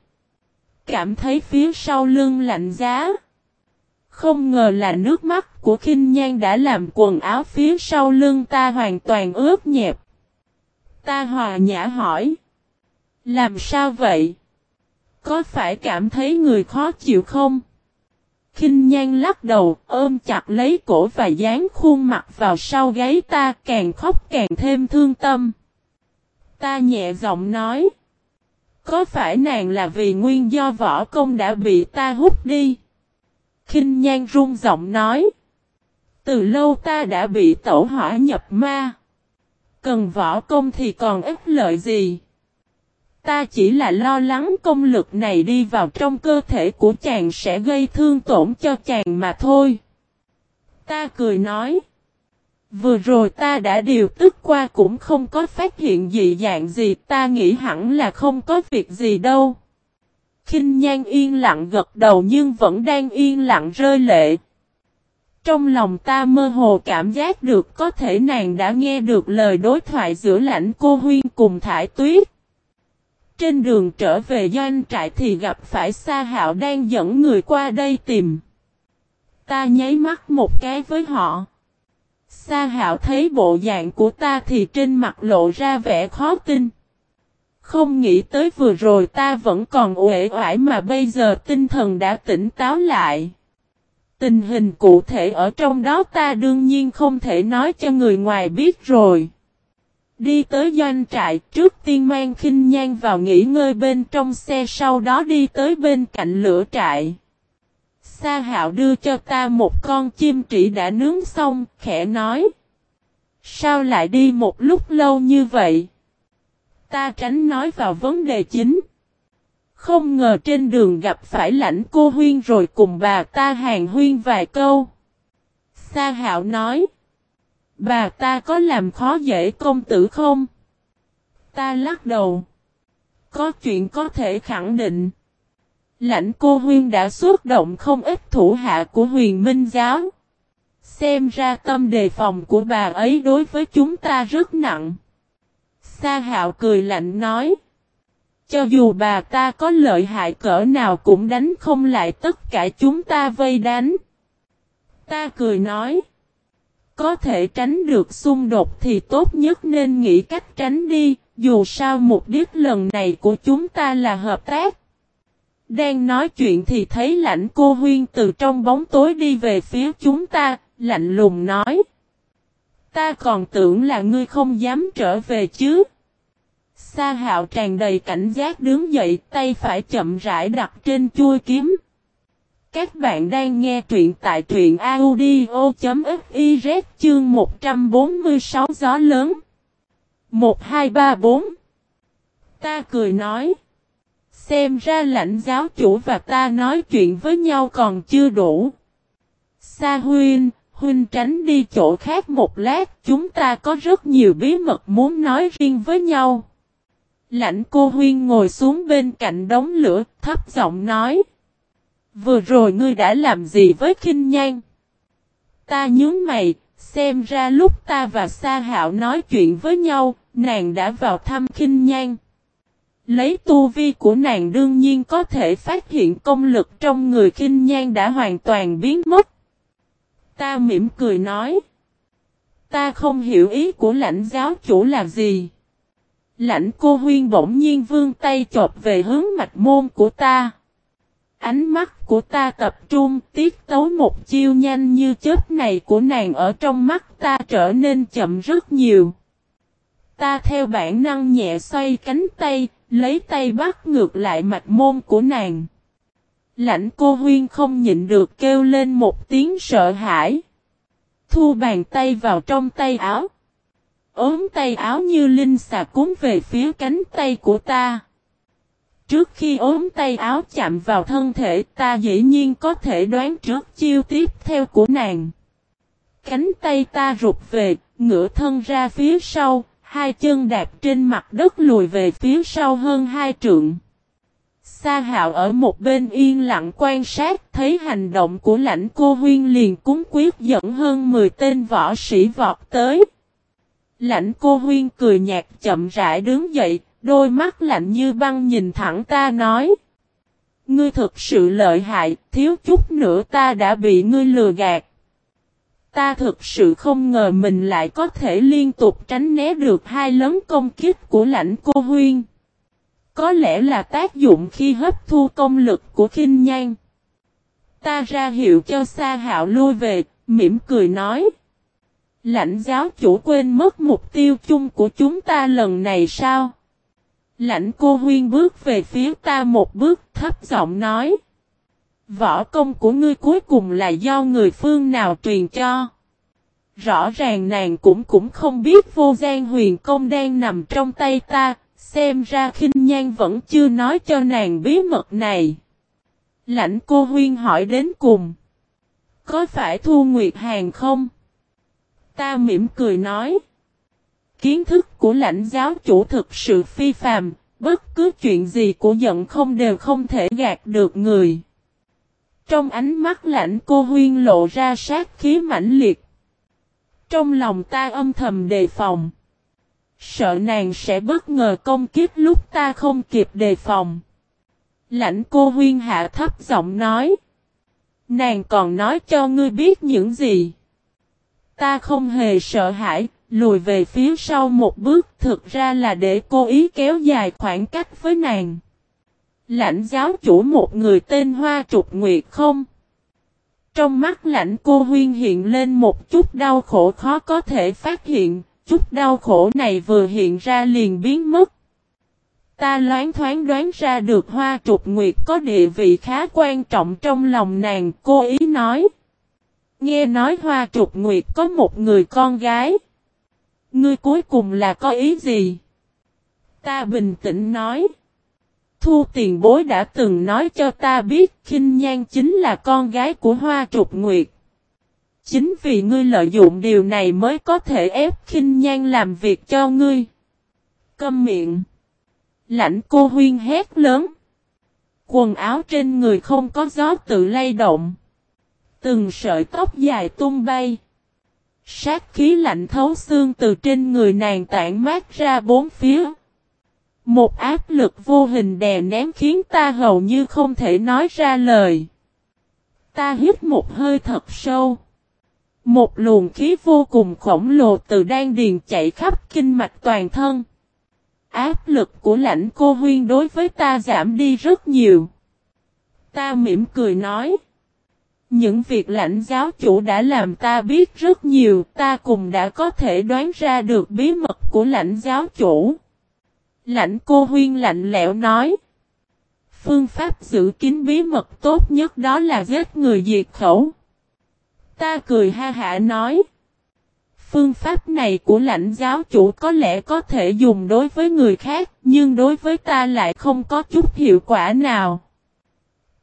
Cảm thấy phía sau lưng lạnh giá. Không ngờ là nước mắt của khinh nhan đã làm quần áo phía sau lưng ta hoàn toàn ướt nhẹp. Ta hòa nhã hỏi. Làm sao vậy? Có phải cảm thấy người khó chịu không? Kinh nhan lắc đầu, ôm chặt lấy cổ và dán khuôn mặt vào sau gáy ta càng khóc càng thêm thương tâm. Ta nhẹ giọng nói. Có phải nàng là vì nguyên do võ công đã bị ta hút đi? Kinh nhan run giọng nói. Từ lâu ta đã bị tổ hỏa nhập ma. Cần võ công thì còn ít lợi gì? Ta chỉ là lo lắng công lực này đi vào trong cơ thể của chàng sẽ gây thương tổn cho chàng mà thôi. Ta cười nói. Vừa rồi ta đã điều tức qua cũng không có phát hiện gì dạng gì, ta nghĩ hẳn là không có việc gì đâu kinh nhan yên lặng gật đầu nhưng vẫn đang yên lặng rơi lệ. Trong lòng ta mơ hồ cảm giác được có thể nàng đã nghe được lời đối thoại giữa lãnh cô huyên cùng thải tuyết. Trên đường trở về doanh trại thì gặp phải Sa Hạo đang dẫn người qua đây tìm. Ta nháy mắt một cái với họ. Sa Hạo thấy bộ dạng của ta thì trên mặt lộ ra vẻ khó tin. Không nghĩ tới vừa rồi ta vẫn còn uể oải mà bây giờ tinh thần đã tỉnh táo lại. Tình hình cụ thể ở trong đó ta đương nhiên không thể nói cho người ngoài biết rồi. Đi tới doanh trại trước tiên mang khinh nhan vào nghỉ ngơi bên trong xe sau đó đi tới bên cạnh lửa trại. Sa hạo đưa cho ta một con chim trĩ đã nướng xong, khẽ nói. Sao lại đi một lúc lâu như vậy? Ta tránh nói vào vấn đề chính. Không ngờ trên đường gặp phải lãnh cô huyên rồi cùng bà ta hàng huyên vài câu. Sa hạo nói. Bà ta có làm khó dễ công tử không? Ta lắc đầu. Có chuyện có thể khẳng định. Lãnh cô huyên đã xuất động không ít thủ hạ của huyền minh giáo. Xem ra tâm đề phòng của bà ấy đối với chúng ta rất nặng. Sa hạo cười lạnh nói. Cho dù bà ta có lợi hại cỡ nào cũng đánh không lại tất cả chúng ta vây đánh. Ta cười nói. Có thể tránh được xung đột thì tốt nhất nên nghĩ cách tránh đi, dù sao mục đích lần này của chúng ta là hợp tác. Đang nói chuyện thì thấy lãnh cô huyên từ trong bóng tối đi về phía chúng ta, lạnh lùng nói. Ta còn tưởng là ngươi không dám trở về chứ. Sa hạo tràn đầy cảnh giác đứng dậy, tay phải chậm rãi đặt trên chuôi kiếm. Các bạn đang nghe truyện tại truyện audio.fiz chương 146 gió lớn. 1234 Ta cười nói. Xem ra lãnh giáo chủ và ta nói chuyện với nhau còn chưa đủ. Sa Huyên huynh tránh đi chỗ khác một lát, chúng ta có rất nhiều bí mật muốn nói riêng với nhau. Lãnh cô huyên ngồi xuống bên cạnh đống lửa, thấp giọng nói. Vừa rồi ngươi đã làm gì với khinh nhan? Ta nhướng mày, xem ra lúc ta và Sa Hạo nói chuyện với nhau, nàng đã vào thăm khinh nhan. Lấy tu vi của nàng đương nhiên có thể phát hiện công lực trong người khinh nhan đã hoàn toàn biến mất. Ta mỉm cười nói. Ta không hiểu ý của lãnh giáo chủ là gì. Lãnh cô huyên bỗng nhiên vương tay chộp về hướng mạch môn của ta. Ánh mắt của ta tập trung tiết tấu một chiêu nhanh như chớp này của nàng ở trong mắt ta trở nên chậm rất nhiều. Ta theo bản năng nhẹ xoay cánh tay, lấy tay bắt ngược lại mạch môn của nàng. Lãnh cô huyên không nhịn được kêu lên một tiếng sợ hãi. Thu bàn tay vào trong tay áo. ốm tay áo như linh xà cúng về phía cánh tay của ta. Trước khi ốm tay áo chạm vào thân thể ta dĩ nhiên có thể đoán trước chiêu tiếp theo của nàng. Cánh tay ta rụt về, ngửa thân ra phía sau, hai chân đạp trên mặt đất lùi về phía sau hơn hai trượng. Sa hạo ở một bên yên lặng quan sát thấy hành động của lãnh cô huyên liền cúng quyết dẫn hơn 10 tên võ sĩ vọt tới. Lãnh cô huyên cười nhạt chậm rãi đứng dậy, đôi mắt lạnh như băng nhìn thẳng ta nói. Ngươi thực sự lợi hại, thiếu chút nữa ta đã bị ngươi lừa gạt. Ta thực sự không ngờ mình lại có thể liên tục tránh né được hai lớn công kích của lãnh cô huyên. Có lẽ là tác dụng khi hấp thu công lực của khinh nhan. Ta ra hiệu cho Sa Hạo lui về, mỉm cười nói. Lãnh giáo chủ quên mất mục tiêu chung của chúng ta lần này sao? Lãnh cô huyên bước về phía ta một bước thấp giọng nói. Võ công của ngươi cuối cùng là do người phương nào truyền cho. Rõ ràng nàng cũng cũng không biết vô gian huyền công đang nằm trong tay ta, xem ra khinh nhan vẫn chưa nói cho nàng bí mật này. Lãnh cô huyên hỏi đến cùng. Có phải Thu Nguyệt Hàng không? Ta mỉm cười nói. Kiến thức của lãnh giáo chủ thực sự phi phàm, bất cứ chuyện gì của giận không đều không thể gạt được người. Trong ánh mắt lãnh cô huyên lộ ra sát khí mãnh liệt. Trong lòng ta âm thầm đề phòng. Sợ nàng sẽ bất ngờ công kiếp lúc ta không kịp đề phòng. Lãnh cô huyên hạ thấp giọng nói. Nàng còn nói cho ngươi biết những gì. Ta không hề sợ hãi, lùi về phía sau một bước thực ra là để cô ý kéo dài khoảng cách với nàng. Lãnh giáo chủ một người tên Hoa Trục Nguyệt không? Trong mắt lãnh cô huyên hiện lên một chút đau khổ khó có thể phát hiện, chút đau khổ này vừa hiện ra liền biến mất. Ta loáng thoáng đoán ra được Hoa Trục Nguyệt có địa vị khá quan trọng trong lòng nàng, cô ý nói. Nghe nói Hoa Trục Nguyệt có một người con gái. Ngươi cuối cùng là có ý gì? Ta bình tĩnh nói. Thu tiền bối đã từng nói cho ta biết khinh nhan chính là con gái của Hoa Trục Nguyệt. Chính vì ngươi lợi dụng điều này mới có thể ép khinh nhan làm việc cho ngươi. Câm miệng. Lãnh cô huyên hét lớn. Quần áo trên người không có gió tự lay động. Từng sợi tóc dài tung bay. Sát khí lạnh thấu xương từ trên người nàng tản mát ra bốn phía. Một áp lực vô hình đè nén khiến ta hầu như không thể nói ra lời. Ta hít một hơi thật sâu. Một luồng khí vô cùng khổng lồ từ đan điền chạy khắp kinh mạch toàn thân. Áp lực của lãnh cô huyên đối với ta giảm đi rất nhiều. Ta mỉm cười nói. Những việc lãnh giáo chủ đã làm ta biết rất nhiều, ta cùng đã có thể đoán ra được bí mật của lãnh giáo chủ. Lãnh cô huyên lạnh lẽo nói. Phương pháp giữ kín bí mật tốt nhất đó là giết người diệt khẩu. Ta cười ha hả nói. Phương pháp này của lãnh giáo chủ có lẽ có thể dùng đối với người khác, nhưng đối với ta lại không có chút hiệu quả nào.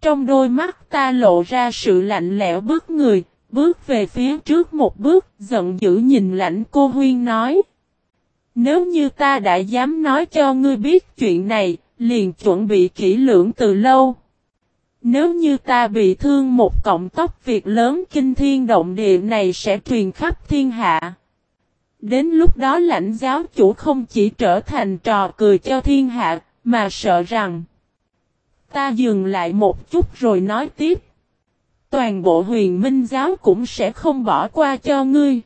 Trong đôi mắt ta lộ ra sự lạnh lẽo bước người, bước về phía trước một bước, giận dữ nhìn lãnh cô huyên nói. Nếu như ta đã dám nói cho ngươi biết chuyện này, liền chuẩn bị kỹ lưỡng từ lâu. Nếu như ta bị thương một cọng tóc việc lớn kinh thiên động địa này sẽ truyền khắp thiên hạ. Đến lúc đó lãnh giáo chủ không chỉ trở thành trò cười cho thiên hạ, mà sợ rằng Ta dừng lại một chút rồi nói tiếp. Toàn bộ huyền minh giáo cũng sẽ không bỏ qua cho ngươi.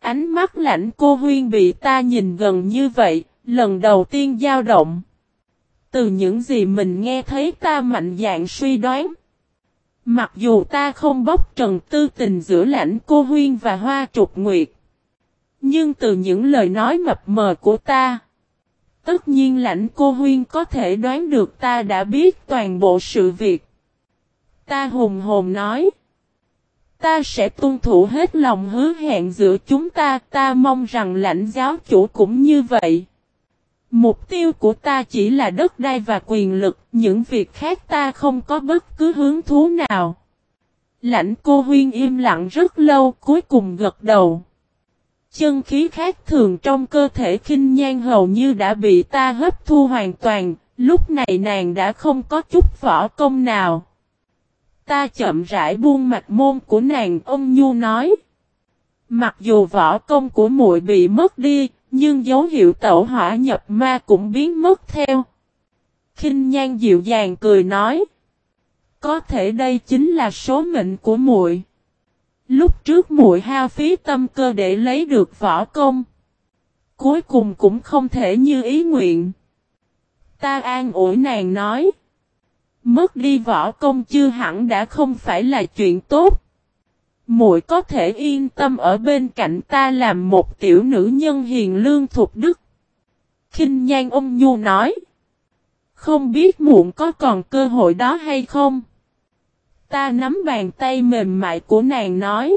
Ánh mắt lạnh cô huyên bị ta nhìn gần như vậy, lần đầu tiên dao động. Từ những gì mình nghe thấy ta mạnh dạng suy đoán. Mặc dù ta không bóc trần tư tình giữa lãnh cô huyên và hoa trục nguyệt. Nhưng từ những lời nói mập mờ của ta. Tất nhiên lãnh cô huyên có thể đoán được ta đã biết toàn bộ sự việc. Ta hùng hồn nói. Ta sẽ tuân thủ hết lòng hứa hẹn giữa chúng ta, ta mong rằng lãnh giáo chủ cũng như vậy. Mục tiêu của ta chỉ là đất đai và quyền lực, những việc khác ta không có bất cứ hứng thú nào. Lãnh cô huyên im lặng rất lâu, cuối cùng gật đầu. Chân khí khác thường trong cơ thể khinh nhan hầu như đã bị ta hấp thu hoàn toàn, lúc này nàng đã không có chút võ công nào. Ta chậm rãi buông mặt môn của nàng ông Nhu nói. Mặc dù võ công của muội bị mất đi, nhưng dấu hiệu tẩu hỏa nhập ma cũng biến mất theo. Kinh nhan dịu dàng cười nói. Có thể đây chính là số mệnh của muội. Lúc trước muội hao phí tâm cơ để lấy được võ công. Cuối cùng cũng không thể như ý nguyện. Ta an ủi nàng nói. Mất đi võ công chưa hẳn đã không phải là chuyện tốt. Muội có thể yên tâm ở bên cạnh ta làm một tiểu nữ nhân hiền lương thuộc đức. Kinh nhan ông Nhu nói. Không biết muộn có còn cơ hội đó hay không? Ta nắm bàn tay mềm mại của nàng nói.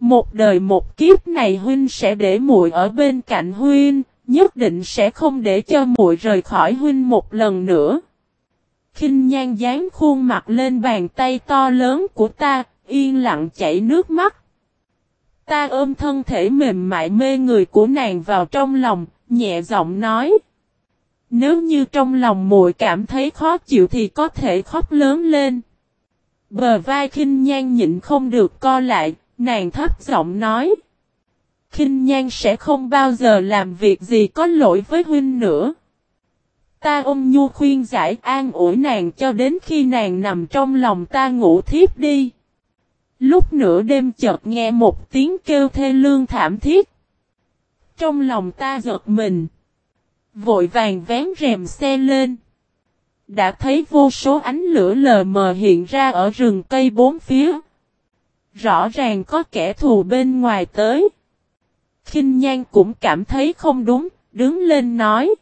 Một đời một kiếp này huynh sẽ để muội ở bên cạnh huynh, nhất định sẽ không để cho muội rời khỏi huynh một lần nữa. Kinh nhan dán khuôn mặt lên bàn tay to lớn của ta, yên lặng chảy nước mắt. Ta ôm thân thể mềm mại mê người của nàng vào trong lòng, nhẹ giọng nói. Nếu như trong lòng muội cảm thấy khó chịu thì có thể khóc lớn lên. Bờ vai khinh nhan nhịn không được co lại, nàng thấp giọng nói. Khinh nhan sẽ không bao giờ làm việc gì có lỗi với huynh nữa. Ta ôm nhu khuyên giải an ủi nàng cho đến khi nàng nằm trong lòng ta ngủ thiếp đi. Lúc nửa đêm chợt nghe một tiếng kêu thê lương thảm thiết. Trong lòng ta giật mình. Vội vàng vén rèm xe lên. Đã thấy vô số ánh lửa lờ mờ hiện ra ở rừng cây bốn phía. Rõ ràng có kẻ thù bên ngoài tới. kinh Nhan cũng cảm thấy không đúng, đứng lên nói.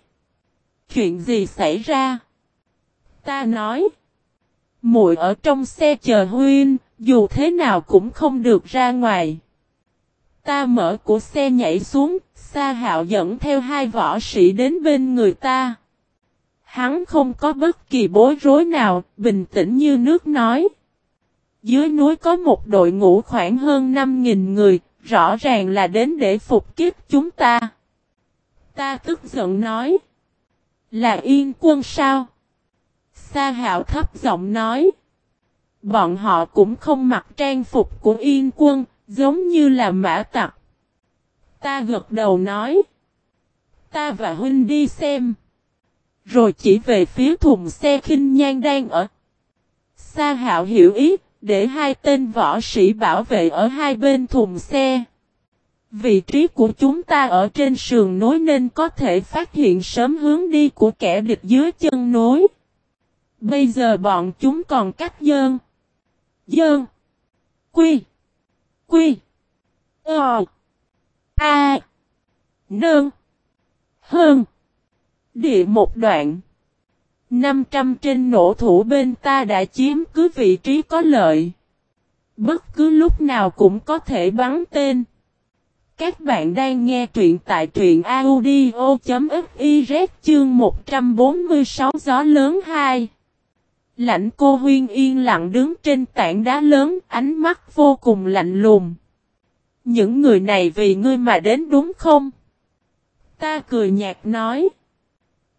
Chuyện gì xảy ra? Ta nói. muội ở trong xe chờ huynh, dù thế nào cũng không được ra ngoài. Ta mở của xe nhảy xuống, Sa Hạo dẫn theo hai võ sĩ đến bên người ta. Hắn không có bất kỳ bối rối nào, bình tĩnh như nước nói. Dưới núi có một đội ngũ khoảng hơn 5.000 người, rõ ràng là đến để phục kích chúng ta. Ta tức giận nói. Là yên quân sao? Sa hạo thấp giọng nói. Bọn họ cũng không mặc trang phục của yên quân, giống như là mã tặc. Ta gật đầu nói. Ta và huynh đi xem. Rồi chỉ về phía thùng xe khinh nhan đang ở. Sa hạo hiểu ý, để hai tên võ sĩ bảo vệ ở hai bên thùng xe. Vị trí của chúng ta ở trên sườn núi nên có thể phát hiện sớm hướng đi của kẻ địch dưới chân núi. Bây giờ bọn chúng còn cách dơn. Dơn. Quy. Quy. Ờ. A. Nương. Hơn. Địa một đoạn. 500 trên nổ thủ bên ta đã chiếm cứ vị trí có lợi. Bất cứ lúc nào cũng có thể bắn tên. Các bạn đang nghe truyện tại truyện audio.fiz chương 146 gió lớn 2. Lãnh cô huyên yên lặng đứng trên tảng đá lớn, ánh mắt vô cùng lạnh lùng. Những người này vì ngươi mà đến đúng không? Ta cười nhạt nói.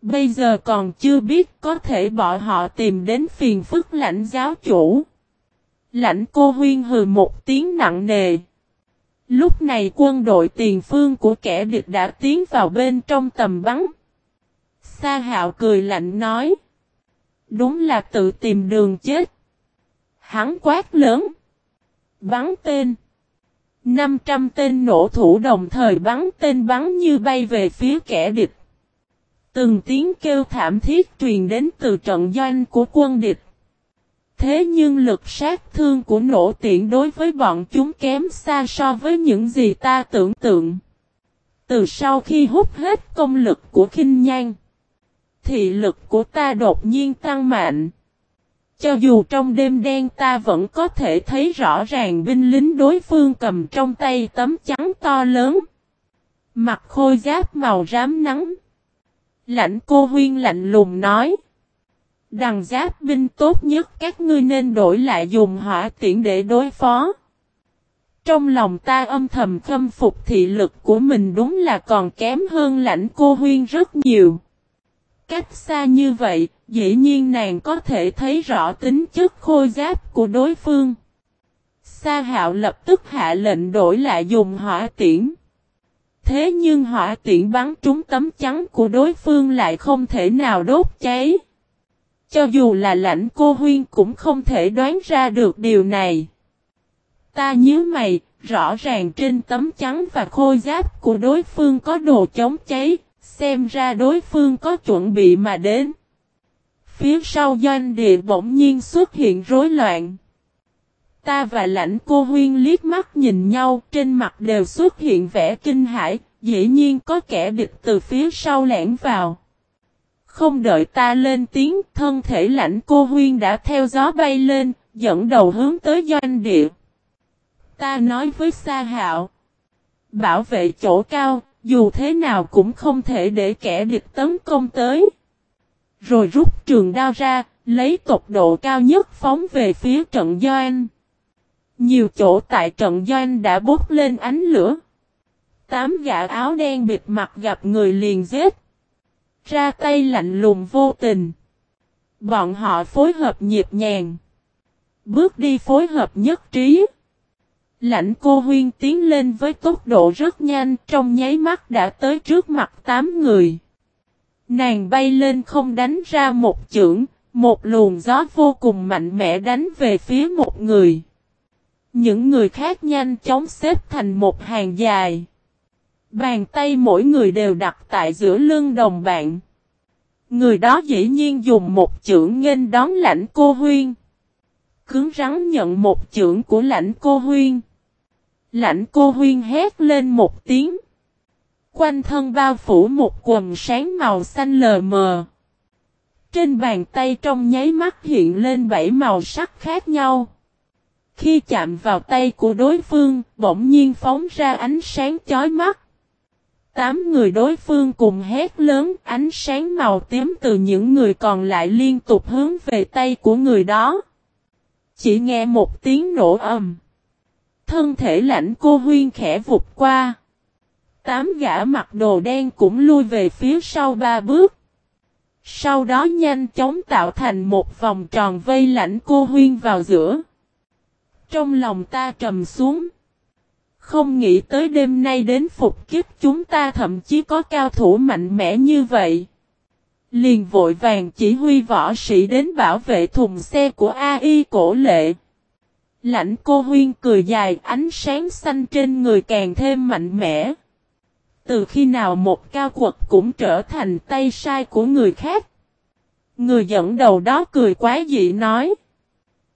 Bây giờ còn chưa biết có thể bỏ họ tìm đến phiền phức lãnh giáo chủ. Lãnh cô huyên hừ một tiếng nặng nề. Lúc này quân đội tiền phương của kẻ địch đã tiến vào bên trong tầm bắn. Sa hạo cười lạnh nói. Đúng là tự tìm đường chết. Hắn quát lớn. Bắn tên. 500 tên nổ thủ đồng thời bắn tên bắn như bay về phía kẻ địch. Từng tiếng kêu thảm thiết truyền đến từ trận doanh của quân địch. Thế nhưng lực sát thương của nổ tiện đối với bọn chúng kém xa so với những gì ta tưởng tượng. Từ sau khi hút hết công lực của khinh nhan, thị lực của ta đột nhiên tăng mạnh. Cho dù trong đêm đen ta vẫn có thể thấy rõ ràng binh lính đối phương cầm trong tay tấm trắng to lớn. Mặt khôi giáp màu rám nắng. Lãnh cô huyên lạnh lùng nói. Đằng giáp binh tốt nhất các ngươi nên đổi lại dùng hỏa tiễn để đối phó. Trong lòng ta âm thầm khâm phục thị lực của mình đúng là còn kém hơn lãnh cô huyên rất nhiều. Cách xa như vậy, dĩ nhiên nàng có thể thấy rõ tính chất khôi giáp của đối phương. Sa hạo lập tức hạ lệnh đổi lại dùng hỏa tiễn. Thế nhưng hỏa tiễn bắn trúng tấm trắng của đối phương lại không thể nào đốt cháy. Cho dù là lãnh cô huyên cũng không thể đoán ra được điều này. Ta nhớ mày, rõ ràng trên tấm trắng và khôi giáp của đối phương có đồ chống cháy, xem ra đối phương có chuẩn bị mà đến. Phía sau doanh địa bỗng nhiên xuất hiện rối loạn. Ta và lãnh cô huyên liếc mắt nhìn nhau trên mặt đều xuất hiện vẻ kinh hãi, dĩ nhiên có kẻ địch từ phía sau lẻn vào. Không đợi ta lên tiếng, thân thể lãnh cô huyên đã theo gió bay lên, dẫn đầu hướng tới doanh địa. Ta nói với Sa Hạo, bảo vệ chỗ cao, dù thế nào cũng không thể để kẻ địch tấn công tới. Rồi rút trường đao ra, lấy tốc độ cao nhất phóng về phía trận doanh. Nhiều chỗ tại trận doanh đã bốc lên ánh lửa. Tám gã áo đen bịt mặt gặp người liền giết. Ra tay lạnh lùng vô tình. Bọn họ phối hợp nhịp nhàng. Bước đi phối hợp nhất trí. Lãnh cô huyên tiến lên với tốc độ rất nhanh trong nháy mắt đã tới trước mặt tám người. Nàng bay lên không đánh ra một chưởng, một luồng gió vô cùng mạnh mẽ đánh về phía một người. Những người khác nhanh chóng xếp thành một hàng dài. Bàn tay mỗi người đều đặt tại giữa lưng đồng bạn. Người đó dĩ nhiên dùng một chưởng nghênh đón lãnh cô huyên. Cứng rắn nhận một chưởng của lãnh cô huyên. Lãnh cô huyên hét lên một tiếng. Quanh thân bao phủ một quần sáng màu xanh lờ mờ. Trên bàn tay trong nháy mắt hiện lên bảy màu sắc khác nhau. Khi chạm vào tay của đối phương, bỗng nhiên phóng ra ánh sáng chói mắt. Tám người đối phương cùng hét lớn, ánh sáng màu tím từ những người còn lại liên tục hướng về tay của người đó. Chỉ nghe một tiếng nổ ầm. Thân thể lãnh cô huyên khẽ vụt qua. Tám gã mặc đồ đen cũng lui về phía sau ba bước. Sau đó nhanh chóng tạo thành một vòng tròn vây lãnh cô huyên vào giữa. Trong lòng ta trầm xuống. Không nghĩ tới đêm nay đến phục kiếp chúng ta thậm chí có cao thủ mạnh mẽ như vậy. Liền vội vàng chỉ huy võ sĩ đến bảo vệ thùng xe của AI cổ lệ. Lãnh cô huyên cười dài ánh sáng xanh trên người càng thêm mạnh mẽ. Từ khi nào một cao quật cũng trở thành tay sai của người khác. Người dẫn đầu đó cười quá dị nói.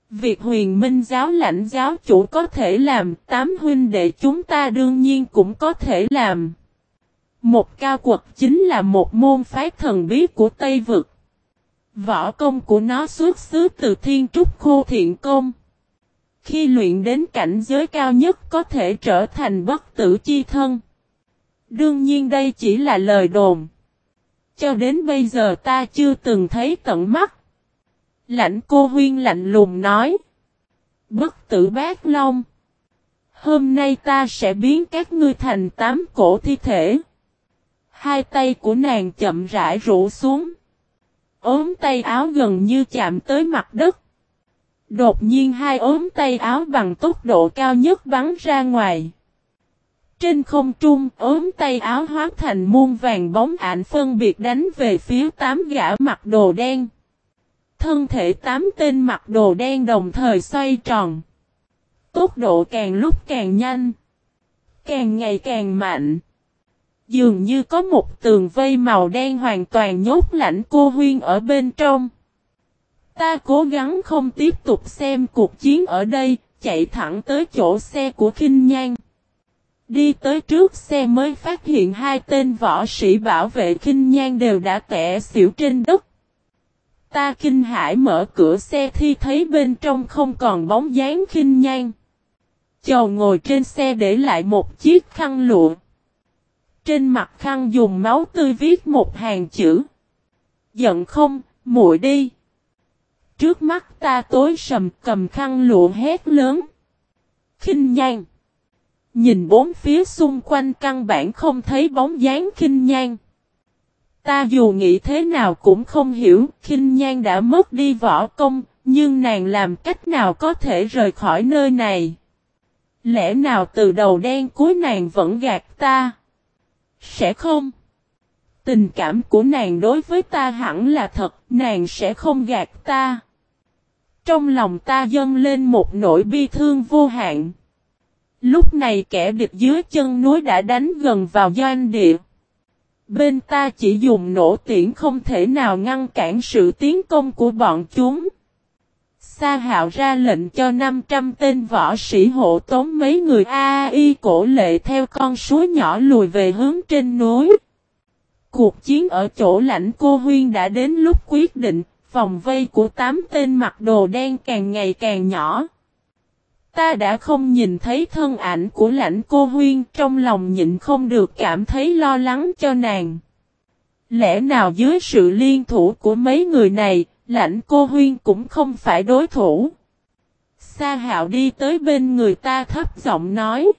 Việc huyền minh giáo lãnh giáo chủ có thể làm, tám huynh đệ chúng ta đương nhiên cũng có thể làm. Một cao quật chính là một môn phái thần bí của Tây Vực. Võ công của nó xuất xứ từ thiên trúc khô thiện công. Khi luyện đến cảnh giới cao nhất có thể trở thành bất tử chi thân. Đương nhiên đây chỉ là lời đồn. Cho đến bây giờ ta chưa từng thấy tận mắt. Lãnh cô huyên lạnh lùng nói. Bất tử bát long. Hôm nay ta sẽ biến các ngươi thành tám cổ thi thể. Hai tay của nàng chậm rãi rũ xuống. ốm tay áo gần như chạm tới mặt đất. Đột nhiên hai ốm tay áo bằng tốc độ cao nhất bắn ra ngoài. Trên không trung, ốm tay áo hóa thành muôn vàng bóng ảnh phân biệt đánh về phía tám gã mặc đồ đen. Thân thể tám tên mặc đồ đen đồng thời xoay tròn. Tốc độ càng lúc càng nhanh. Càng ngày càng mạnh. Dường như có một tường vây màu đen hoàn toàn nhốt lãnh cô huyên ở bên trong. Ta cố gắng không tiếp tục xem cuộc chiến ở đây, chạy thẳng tới chỗ xe của kinh Nhan. Đi tới trước xe mới phát hiện hai tên võ sĩ bảo vệ kinh Nhan đều đã tẻ xỉu trên đất. Ta kinh hãi mở cửa xe thi thấy bên trong không còn bóng dáng kinh Nhan. Chầu ngồi trên xe để lại một chiếc khăn lụa. Trên mặt khăn dùng máu tươi viết một hàng chữ. Giận không, muội đi. Trước mắt ta tối sầm cầm khăn lụa hét lớn. khinh nhan. Nhìn bốn phía xung quanh căn bản không thấy bóng dáng khinh nhan. Ta dù nghĩ thế nào cũng không hiểu, khinh nhan đã mất đi võ công, nhưng nàng làm cách nào có thể rời khỏi nơi này. Lẽ nào từ đầu đen cuối nàng vẫn gạt ta? Sẽ không. Tình cảm của nàng đối với ta hẳn là thật, nàng sẽ không gạt ta. Trong lòng ta dâng lên một nỗi bi thương vô hạn. Lúc này kẻ địch dưới chân núi đã đánh gần vào doanh địa. Bên ta chỉ dùng nổ tiễn không thể nào ngăn cản sự tiến công của bọn chúng. Sa hạo ra lệnh cho 500 tên võ sĩ hộ tống mấy người A.I. cổ lệ theo con suối nhỏ lùi về hướng trên núi. Cuộc chiến ở chỗ lãnh cô huyên đã đến lúc quyết định, vòng vây của tám tên mặc đồ đen càng ngày càng nhỏ. Ta đã không nhìn thấy thân ảnh của lãnh cô huyên trong lòng nhịn không được cảm thấy lo lắng cho nàng. Lẽ nào dưới sự liên thủ của mấy người này, lãnh cô huyên cũng không phải đối thủ. Sa hạo đi tới bên người ta thấp giọng nói.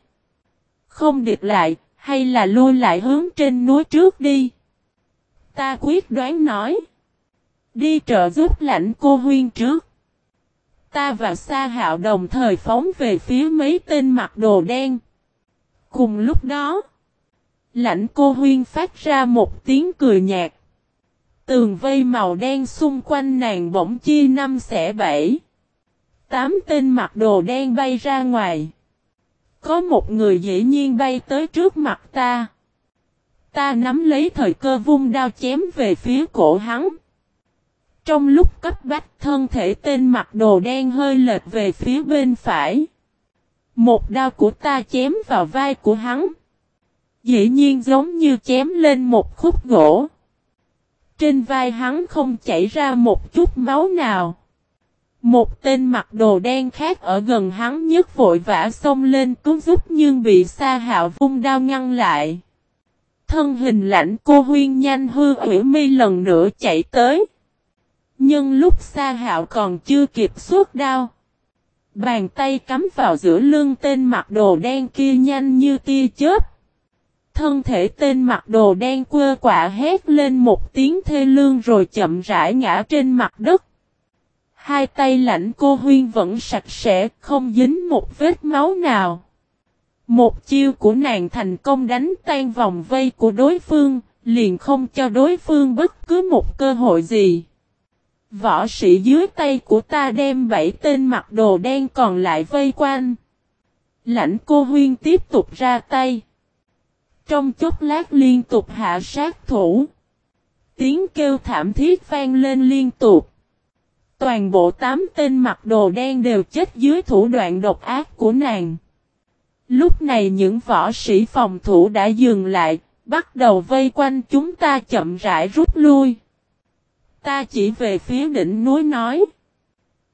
Không địch lại, hay là lui lại hướng trên núi trước đi. Ta quyết đoán nói. Đi trợ giúp lãnh cô huyên trước. Ta và Sa Hạo đồng thời phóng về phía mấy tên mặc đồ đen. Cùng lúc đó, lãnh cô huyên phát ra một tiếng cười nhạt. Tường vây màu đen xung quanh nàng bỗng chia năm xẻ bảy. Tám tên mặc đồ đen bay ra ngoài. Có một người dĩ nhiên bay tới trước mặt ta. Ta nắm lấy thời cơ vung đao chém về phía cổ hắn. Trong lúc cấp bách, thân thể tên mặc đồ đen hơi lệch về phía bên phải. Một đao của ta chém vào vai của hắn. Dĩ nhiên giống như chém lên một khúc gỗ. Trên vai hắn không chảy ra một chút máu nào. Một tên mặc đồ đen khác ở gần hắn nhất vội vã xông lên cứu giúp nhưng bị Sa Hạo vung đao ngăn lại. Thân hình lạnh cô huyên nhanh hư ủy mi lần nữa chạy tới. Nhưng lúc xa Hạo còn chưa kịp suốt đao. Bàn tay cắm vào giữa lưng tên mặc đồ đen kia nhanh như tia chớp. Thân thể tên mặc đồ đen quơ quạ hét lên một tiếng thê lương rồi chậm rãi ngã trên mặt đất. Hai tay lạnh cô huyên vẫn sạch sẽ, không dính một vết máu nào. Một chiêu của nàng thành công đánh tan vòng vây của đối phương, liền không cho đối phương bất cứ một cơ hội gì. Võ sĩ dưới tay của ta đem bảy tên mặc đồ đen còn lại vây quanh. Lãnh cô huyên tiếp tục ra tay. Trong chốc lát liên tục hạ sát thủ. Tiếng kêu thảm thiết vang lên liên tục. Toàn bộ tám tên mặc đồ đen đều chết dưới thủ đoạn độc ác của nàng. Lúc này những võ sĩ phòng thủ đã dừng lại, bắt đầu vây quanh chúng ta chậm rãi rút lui. Ta chỉ về phía đỉnh núi nói.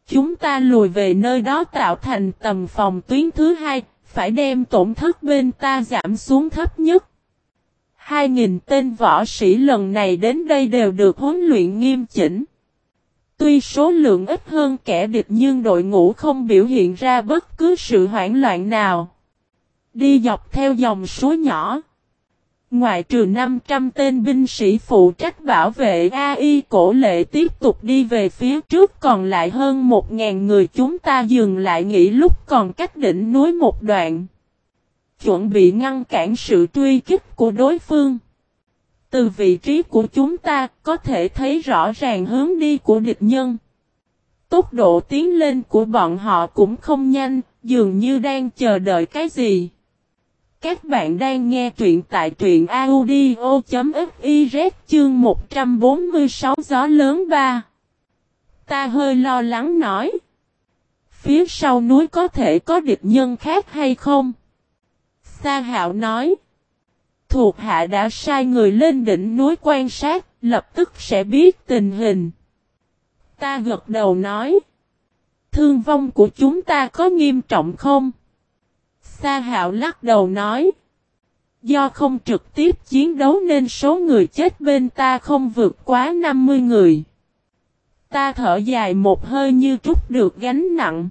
Chúng ta lùi về nơi đó tạo thành tầm phòng tuyến thứ hai, phải đem tổn thất bên ta giảm xuống thấp nhất. Hai nghìn tên võ sĩ lần này đến đây đều được huấn luyện nghiêm chỉnh. Tuy số lượng ít hơn kẻ địch nhưng đội ngũ không biểu hiện ra bất cứ sự hoảng loạn nào. Đi dọc theo dòng suối nhỏ. Ngoài trừ 500 tên binh sĩ phụ trách bảo vệ AI cổ lệ tiếp tục đi về phía trước còn lại hơn 1.000 người chúng ta dừng lại nghỉ lúc còn cách đỉnh núi một đoạn. Chuẩn bị ngăn cản sự truy kích của đối phương. Từ vị trí của chúng ta có thể thấy rõ ràng hướng đi của địch nhân. Tốc độ tiến lên của bọn họ cũng không nhanh, dường như đang chờ đợi cái gì. Các bạn đang nghe truyện tại truyện audio.fiz chương 146 gió lớn 3. Ta hơi lo lắng nói. Phía sau núi có thể có địch nhân khác hay không? Sa hạo nói. Thuộc hạ đã sai người lên đỉnh núi quan sát, lập tức sẽ biết tình hình. Ta gật đầu nói. Thương vong của chúng ta có nghiêm trọng không? Sa hạo lắc đầu nói. Do không trực tiếp chiến đấu nên số người chết bên ta không vượt quá 50 người. Ta thở dài một hơi như trút được gánh nặng.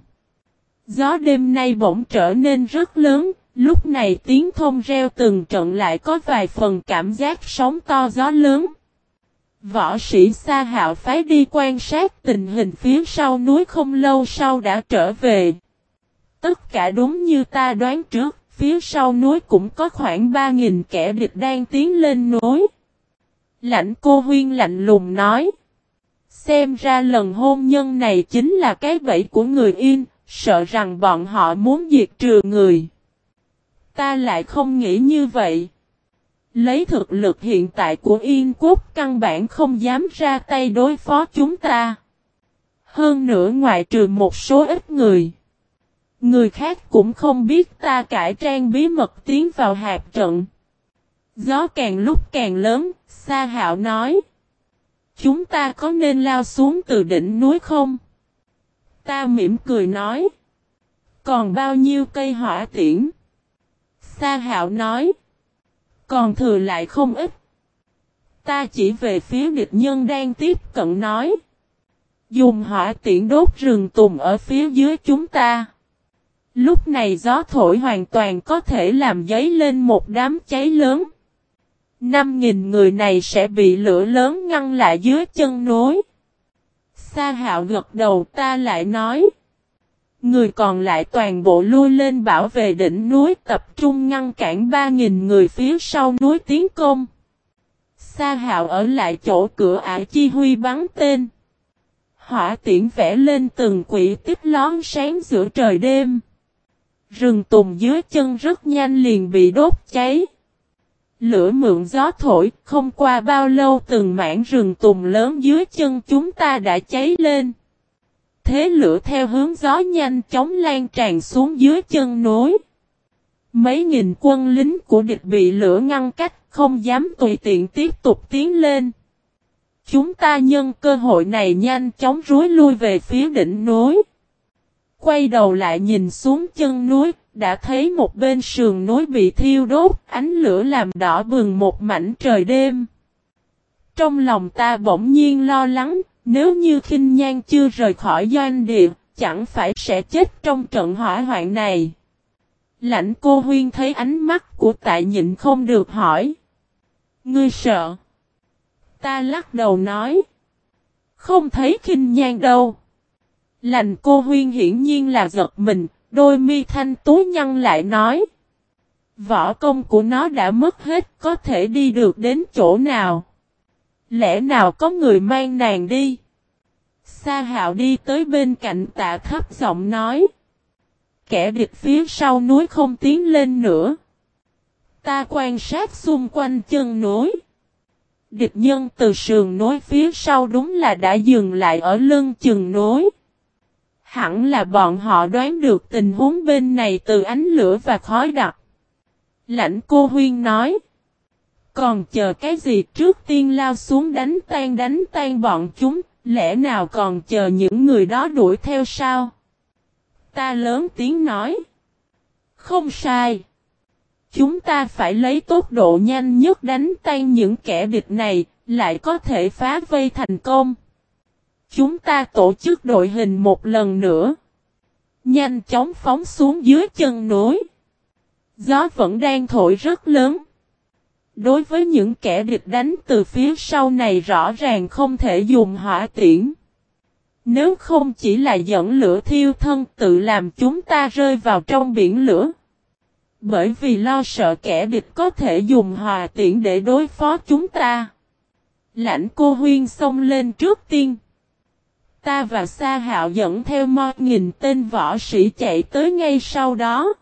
Gió đêm nay bỗng trở nên rất lớn, Lúc này tiếng thông reo từng trận lại có vài phần cảm giác sóng to gió lớn. Võ sĩ Sa Hạo phái đi quan sát tình hình phía sau núi không lâu sau đã trở về. Tất cả đúng như ta đoán trước, phía sau núi cũng có khoảng 3.000 kẻ địch đang tiến lên núi. Lãnh cô huyên lạnh lùng nói. Xem ra lần hôn nhân này chính là cái bẫy của người yên, sợ rằng bọn họ muốn diệt trừ người. Ta lại không nghĩ như vậy. Lấy thực lực hiện tại của Yên Quốc căn bản không dám ra tay đối phó chúng ta. Hơn nữa ngoại trừ một số ít người. Người khác cũng không biết ta cải trang bí mật tiến vào hạt trận. Gió càng lúc càng lớn, Sa Hạo nói. Chúng ta có nên lao xuống từ đỉnh núi không? Ta mỉm cười nói. Còn bao nhiêu cây hỏa tiễn? Sa Hạo nói. Còn thừa lại không ít. Ta chỉ về phía địch nhân đang tiếp cận nói. Dùng hỏa tiễn đốt rừng tùng ở phía dưới chúng ta. Lúc này gió thổi hoàn toàn có thể làm giấy lên một đám cháy lớn. Năm nghìn người này sẽ bị lửa lớn ngăn lại dưới chân núi. Sa hạo gật đầu, ta lại nói. Người còn lại toàn bộ lui lên bảo vệ đỉnh núi, tập trung ngăn cản 3.000 người phía sau núi tiến công. Sa hạo ở lại chỗ cửa ải chi huy bắn tên. Hỏa tiễn vẽ lên từng quỷ tích lón sáng giữa trời đêm. Rừng tùng dưới chân rất nhanh liền bị đốt cháy. Lửa mượn gió thổi, không qua bao lâu từng mảng rừng tùng lớn dưới chân chúng ta đã cháy lên. Thế lửa theo hướng gió nhanh chóng lan tràn xuống dưới chân núi. Mấy nghìn quân lính của địch bị lửa ngăn cách, không dám tùy tiện tiếp tục tiến lên. Chúng ta nhân cơ hội này nhanh chóng rúi lui về phía đỉnh núi. Quay đầu lại nhìn xuống chân núi, đã thấy một bên sườn núi bị thiêu đốt, ánh lửa làm đỏ bừng một mảnh trời đêm. Trong lòng ta bỗng nhiên lo lắng, nếu như khinh nhan chưa rời khỏi doanh địa, chẳng phải sẽ chết trong trận hỏa hoạn này. Lãnh cô huyên thấy ánh mắt của tại nhịn không được hỏi. Ngươi sợ. Ta lắc đầu nói. Không thấy khinh nhan đâu. Lành cô huyên hiển nhiên là giật mình, đôi mi thanh tú nhăn lại nói. Võ công của nó đã mất hết, có thể đi được đến chỗ nào. Lẽ nào có người mang nàng đi? Sa hạo đi tới bên cạnh tạ thấp giọng nói. Kẻ địch phía sau núi không tiến lên nữa. Ta quan sát xung quanh chân núi. Địch nhân từ sườn núi phía sau đúng là đã dừng lại ở lưng chừng núi. Hẳn là bọn họ đoán được tình huống bên này từ ánh lửa và khói đặc. Lãnh cô huyên nói. Còn chờ cái gì trước tiên lao xuống đánh tan đánh tan bọn chúng, lẽ nào còn chờ những người đó đuổi theo sao? Ta lớn tiếng nói. Không sai. Chúng ta phải lấy tốc độ nhanh nhất đánh tan những kẻ địch này, lại có thể phá vây thành công. Chúng ta tổ chức đội hình một lần nữa. Nhanh chóng phóng xuống dưới chân núi. Gió vẫn đang thổi rất lớn. Đối với những kẻ địch đánh từ phía sau này rõ ràng không thể dùng hỏa tiễn. Nếu không chỉ là dẫn lửa thiêu thân tự làm chúng ta rơi vào trong biển lửa. Bởi vì lo sợ kẻ địch có thể dùng hỏa tiễn để đối phó chúng ta. Lãnh cô huyên xông lên trước tiên. Ta và Sa Hạo dẫn theo một nghìn tên võ sĩ chạy tới ngay sau đó.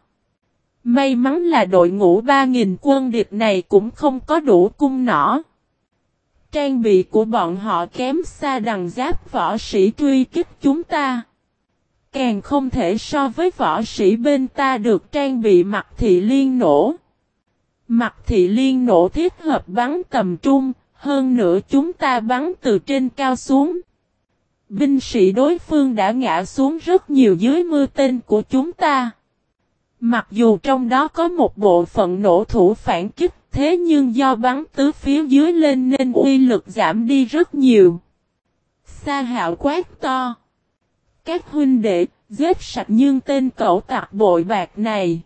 May mắn là đội ngũ 3.000 quân địch này cũng không có đủ cung nỏ. Trang bị của bọn họ kém xa đằng giáp võ sĩ truy kích chúng ta. Càng không thể so với võ sĩ bên ta được trang bị mặt thị liên nổ. Mặt thị liên nổ thiết hợp bắn tầm trung, hơn nữa chúng ta bắn từ trên cao xuống. Binh sĩ đối phương đã ngã xuống rất nhiều dưới mưa tên của chúng ta. Mặc dù trong đó có một bộ phận nổ thủ phản kích, thế nhưng do bắn tứ phía dưới lên nên uy lực giảm đi rất nhiều. Sa hạo quát to. Các huynh đệ, giết sạch nhưng tên cậu tặc bội bạc này.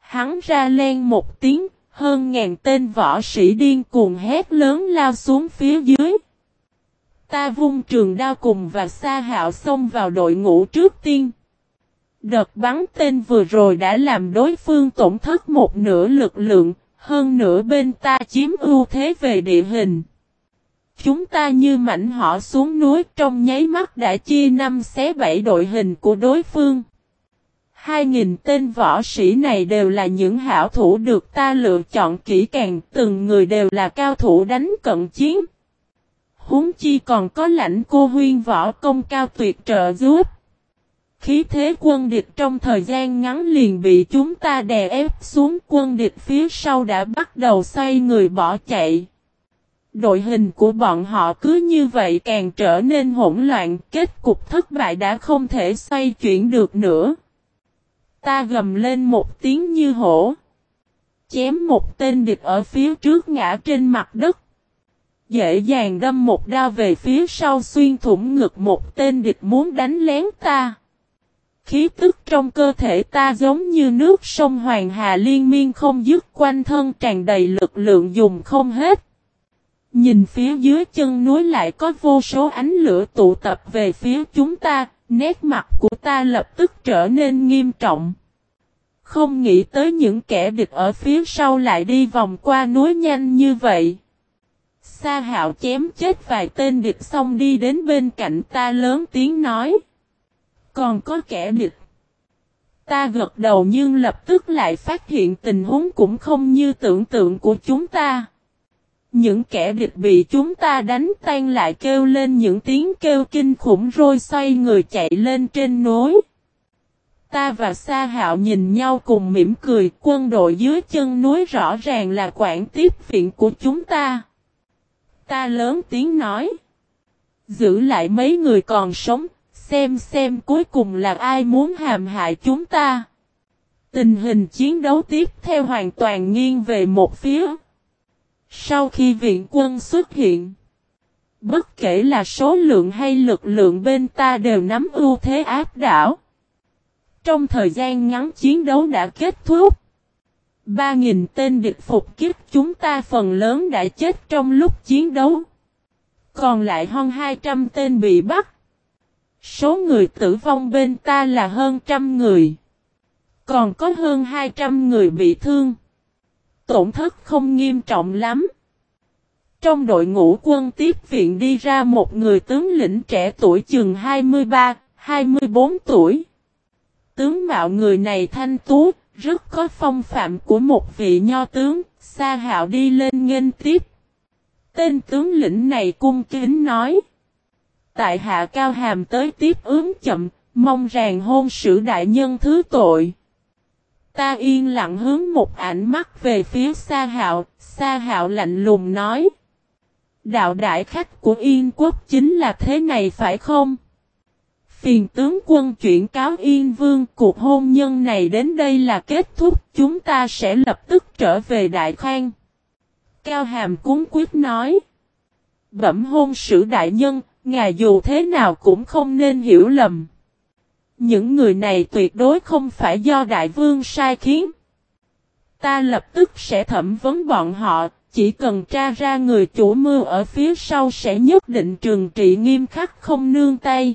Hắn ra len một tiếng, hơn ngàn tên võ sĩ điên cuồng hét lớn lao xuống phía dưới. Ta vung trường đao cùng và xa hạo xông vào đội ngũ trước tiên. Đợt bắn tên vừa rồi đã làm đối phương tổn thất một nửa lực lượng, hơn nửa bên ta chiếm ưu thế về địa hình. Chúng ta như mảnh họ xuống núi trong nháy mắt đã chia năm xé bảy đội hình của đối phương. Hai nghìn tên võ sĩ này đều là những hảo thủ được ta lựa chọn kỹ càng, từng người đều là cao thủ đánh cận chiến. Húng chi còn có lãnh cô huyên võ công cao tuyệt trợ giúp. Khí thế quân địch trong thời gian ngắn liền bị chúng ta đè ép xuống quân địch phía sau đã bắt đầu xoay người bỏ chạy. Đội hình của bọn họ cứ như vậy càng trở nên hỗn loạn, kết cục thất bại đã không thể xoay chuyển được nữa. Ta gầm lên một tiếng như hổ. Chém một tên địch ở phía trước ngã trên mặt đất. Dễ dàng đâm một đao về phía sau xuyên thủng ngực một tên địch muốn đánh lén ta. Khí tức trong cơ thể ta giống như nước sông Hoàng Hà liên miên không dứt quanh thân tràn đầy lực lượng dùng không hết. Nhìn phía dưới chân núi lại có vô số ánh lửa tụ tập về phía chúng ta, nét mặt của ta lập tức trở nên nghiêm trọng. Không nghĩ tới những kẻ địch ở phía sau lại đi vòng qua núi nhanh như vậy. Sa hạo chém chết vài tên địch xong đi đến bên cạnh ta lớn tiếng nói. Còn có kẻ địch. Ta gật đầu nhưng lập tức lại phát hiện tình huống cũng không như tưởng tượng của chúng ta. Những kẻ địch bị chúng ta đánh tan lại kêu lên những tiếng kêu kinh khủng rồi xoay người chạy lên trên núi. Ta và Sa Hạo nhìn nhau cùng mỉm cười, quân đội dưới chân núi rõ ràng là quản tiếp viện của chúng ta. Ta lớn tiếng nói. Giữ lại mấy người còn sống, xem xem cuối cùng là ai muốn hàm hại chúng ta. Tình hình chiến đấu tiếp theo hoàn toàn nghiêng về một phía. Sau khi viện quân xuất hiện, bất kể là số lượng hay lực lượng bên ta đều nắm ưu thế áp đảo. Trong thời gian ngắn chiến đấu đã kết thúc. 3.000 tên địch phục kích chúng ta phần lớn đã chết trong lúc chiến đấu. Còn lại hơn 200 tên bị bắt. Số người tử vong bên ta là hơn trăm người. Còn có hơn 200 người bị thương. Tổn thất không nghiêm trọng lắm. Trong đội ngũ quân tiếp viện đi ra một người tướng lĩnh trẻ tuổi chừng 23, 24 tuổi. Tướng mạo người này thanh tú, rất có phong phạm của một vị nho tướng, Sa Hạo đi lên nghênh tiếp. Tên tướng lĩnh này cung kính nói. Tại hạ cao hàm tới tiếp ướm chậm, mong rằng hôn sử đại nhân thứ tội. Ta yên lặng hướng một ánh mắt về phía Sa Hạo, Sa Hạo lạnh lùng nói. Đạo đại khách của Yên quốc chính là thế này phải không? Phiền tướng quân chuyển cáo Yên Vương cuộc hôn nhân này đến đây là kết thúc chúng ta sẽ lập tức trở về Đại Khang. Cao Hàm cúng quyết nói. Bẩm hôn sử đại nhân, ngài dù thế nào cũng không nên hiểu lầm. Những người này tuyệt đối không phải do đại vương sai khiến. Ta lập tức sẽ thẩm vấn bọn họ, chỉ cần tra ra người chủ mưu ở phía sau sẽ nhất định trừng trị nghiêm khắc không nương tay.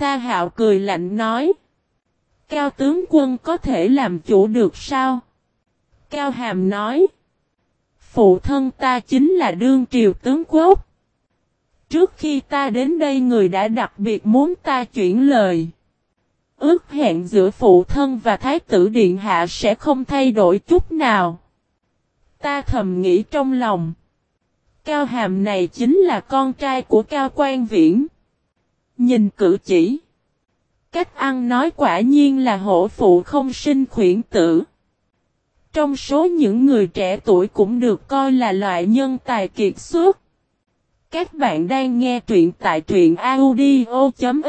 Sa hạo cười lạnh nói. Cao tướng quân có thể làm chủ được sao? Cao hàm nói. Phụ thân ta chính là đương triều tướng quốc. Trước khi ta đến đây người đã đặc biệt muốn ta chuyển lời. Ước hẹn giữa phụ thân và thái tử điện hạ sẽ không thay đổi chút nào. Ta thầm nghĩ trong lòng. Cao hàm này chính là con trai của Cao Quan Viễn. Nhìn cử chỉ. Cách ăn nói quả nhiên là hổ phụ không sinh khuyển tử. Trong số những người trẻ tuổi cũng được coi là loại nhân tài kiệt xuất. Các bạn đang nghe truyện tại truyện audio.fiz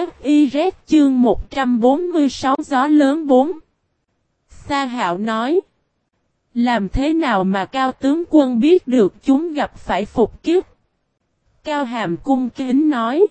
chương 146 gió lớn 4. Sa hạo nói. Làm thế nào mà cao tướng quân biết được chúng gặp phải phục kiếp? Cao hàm cung kính nói.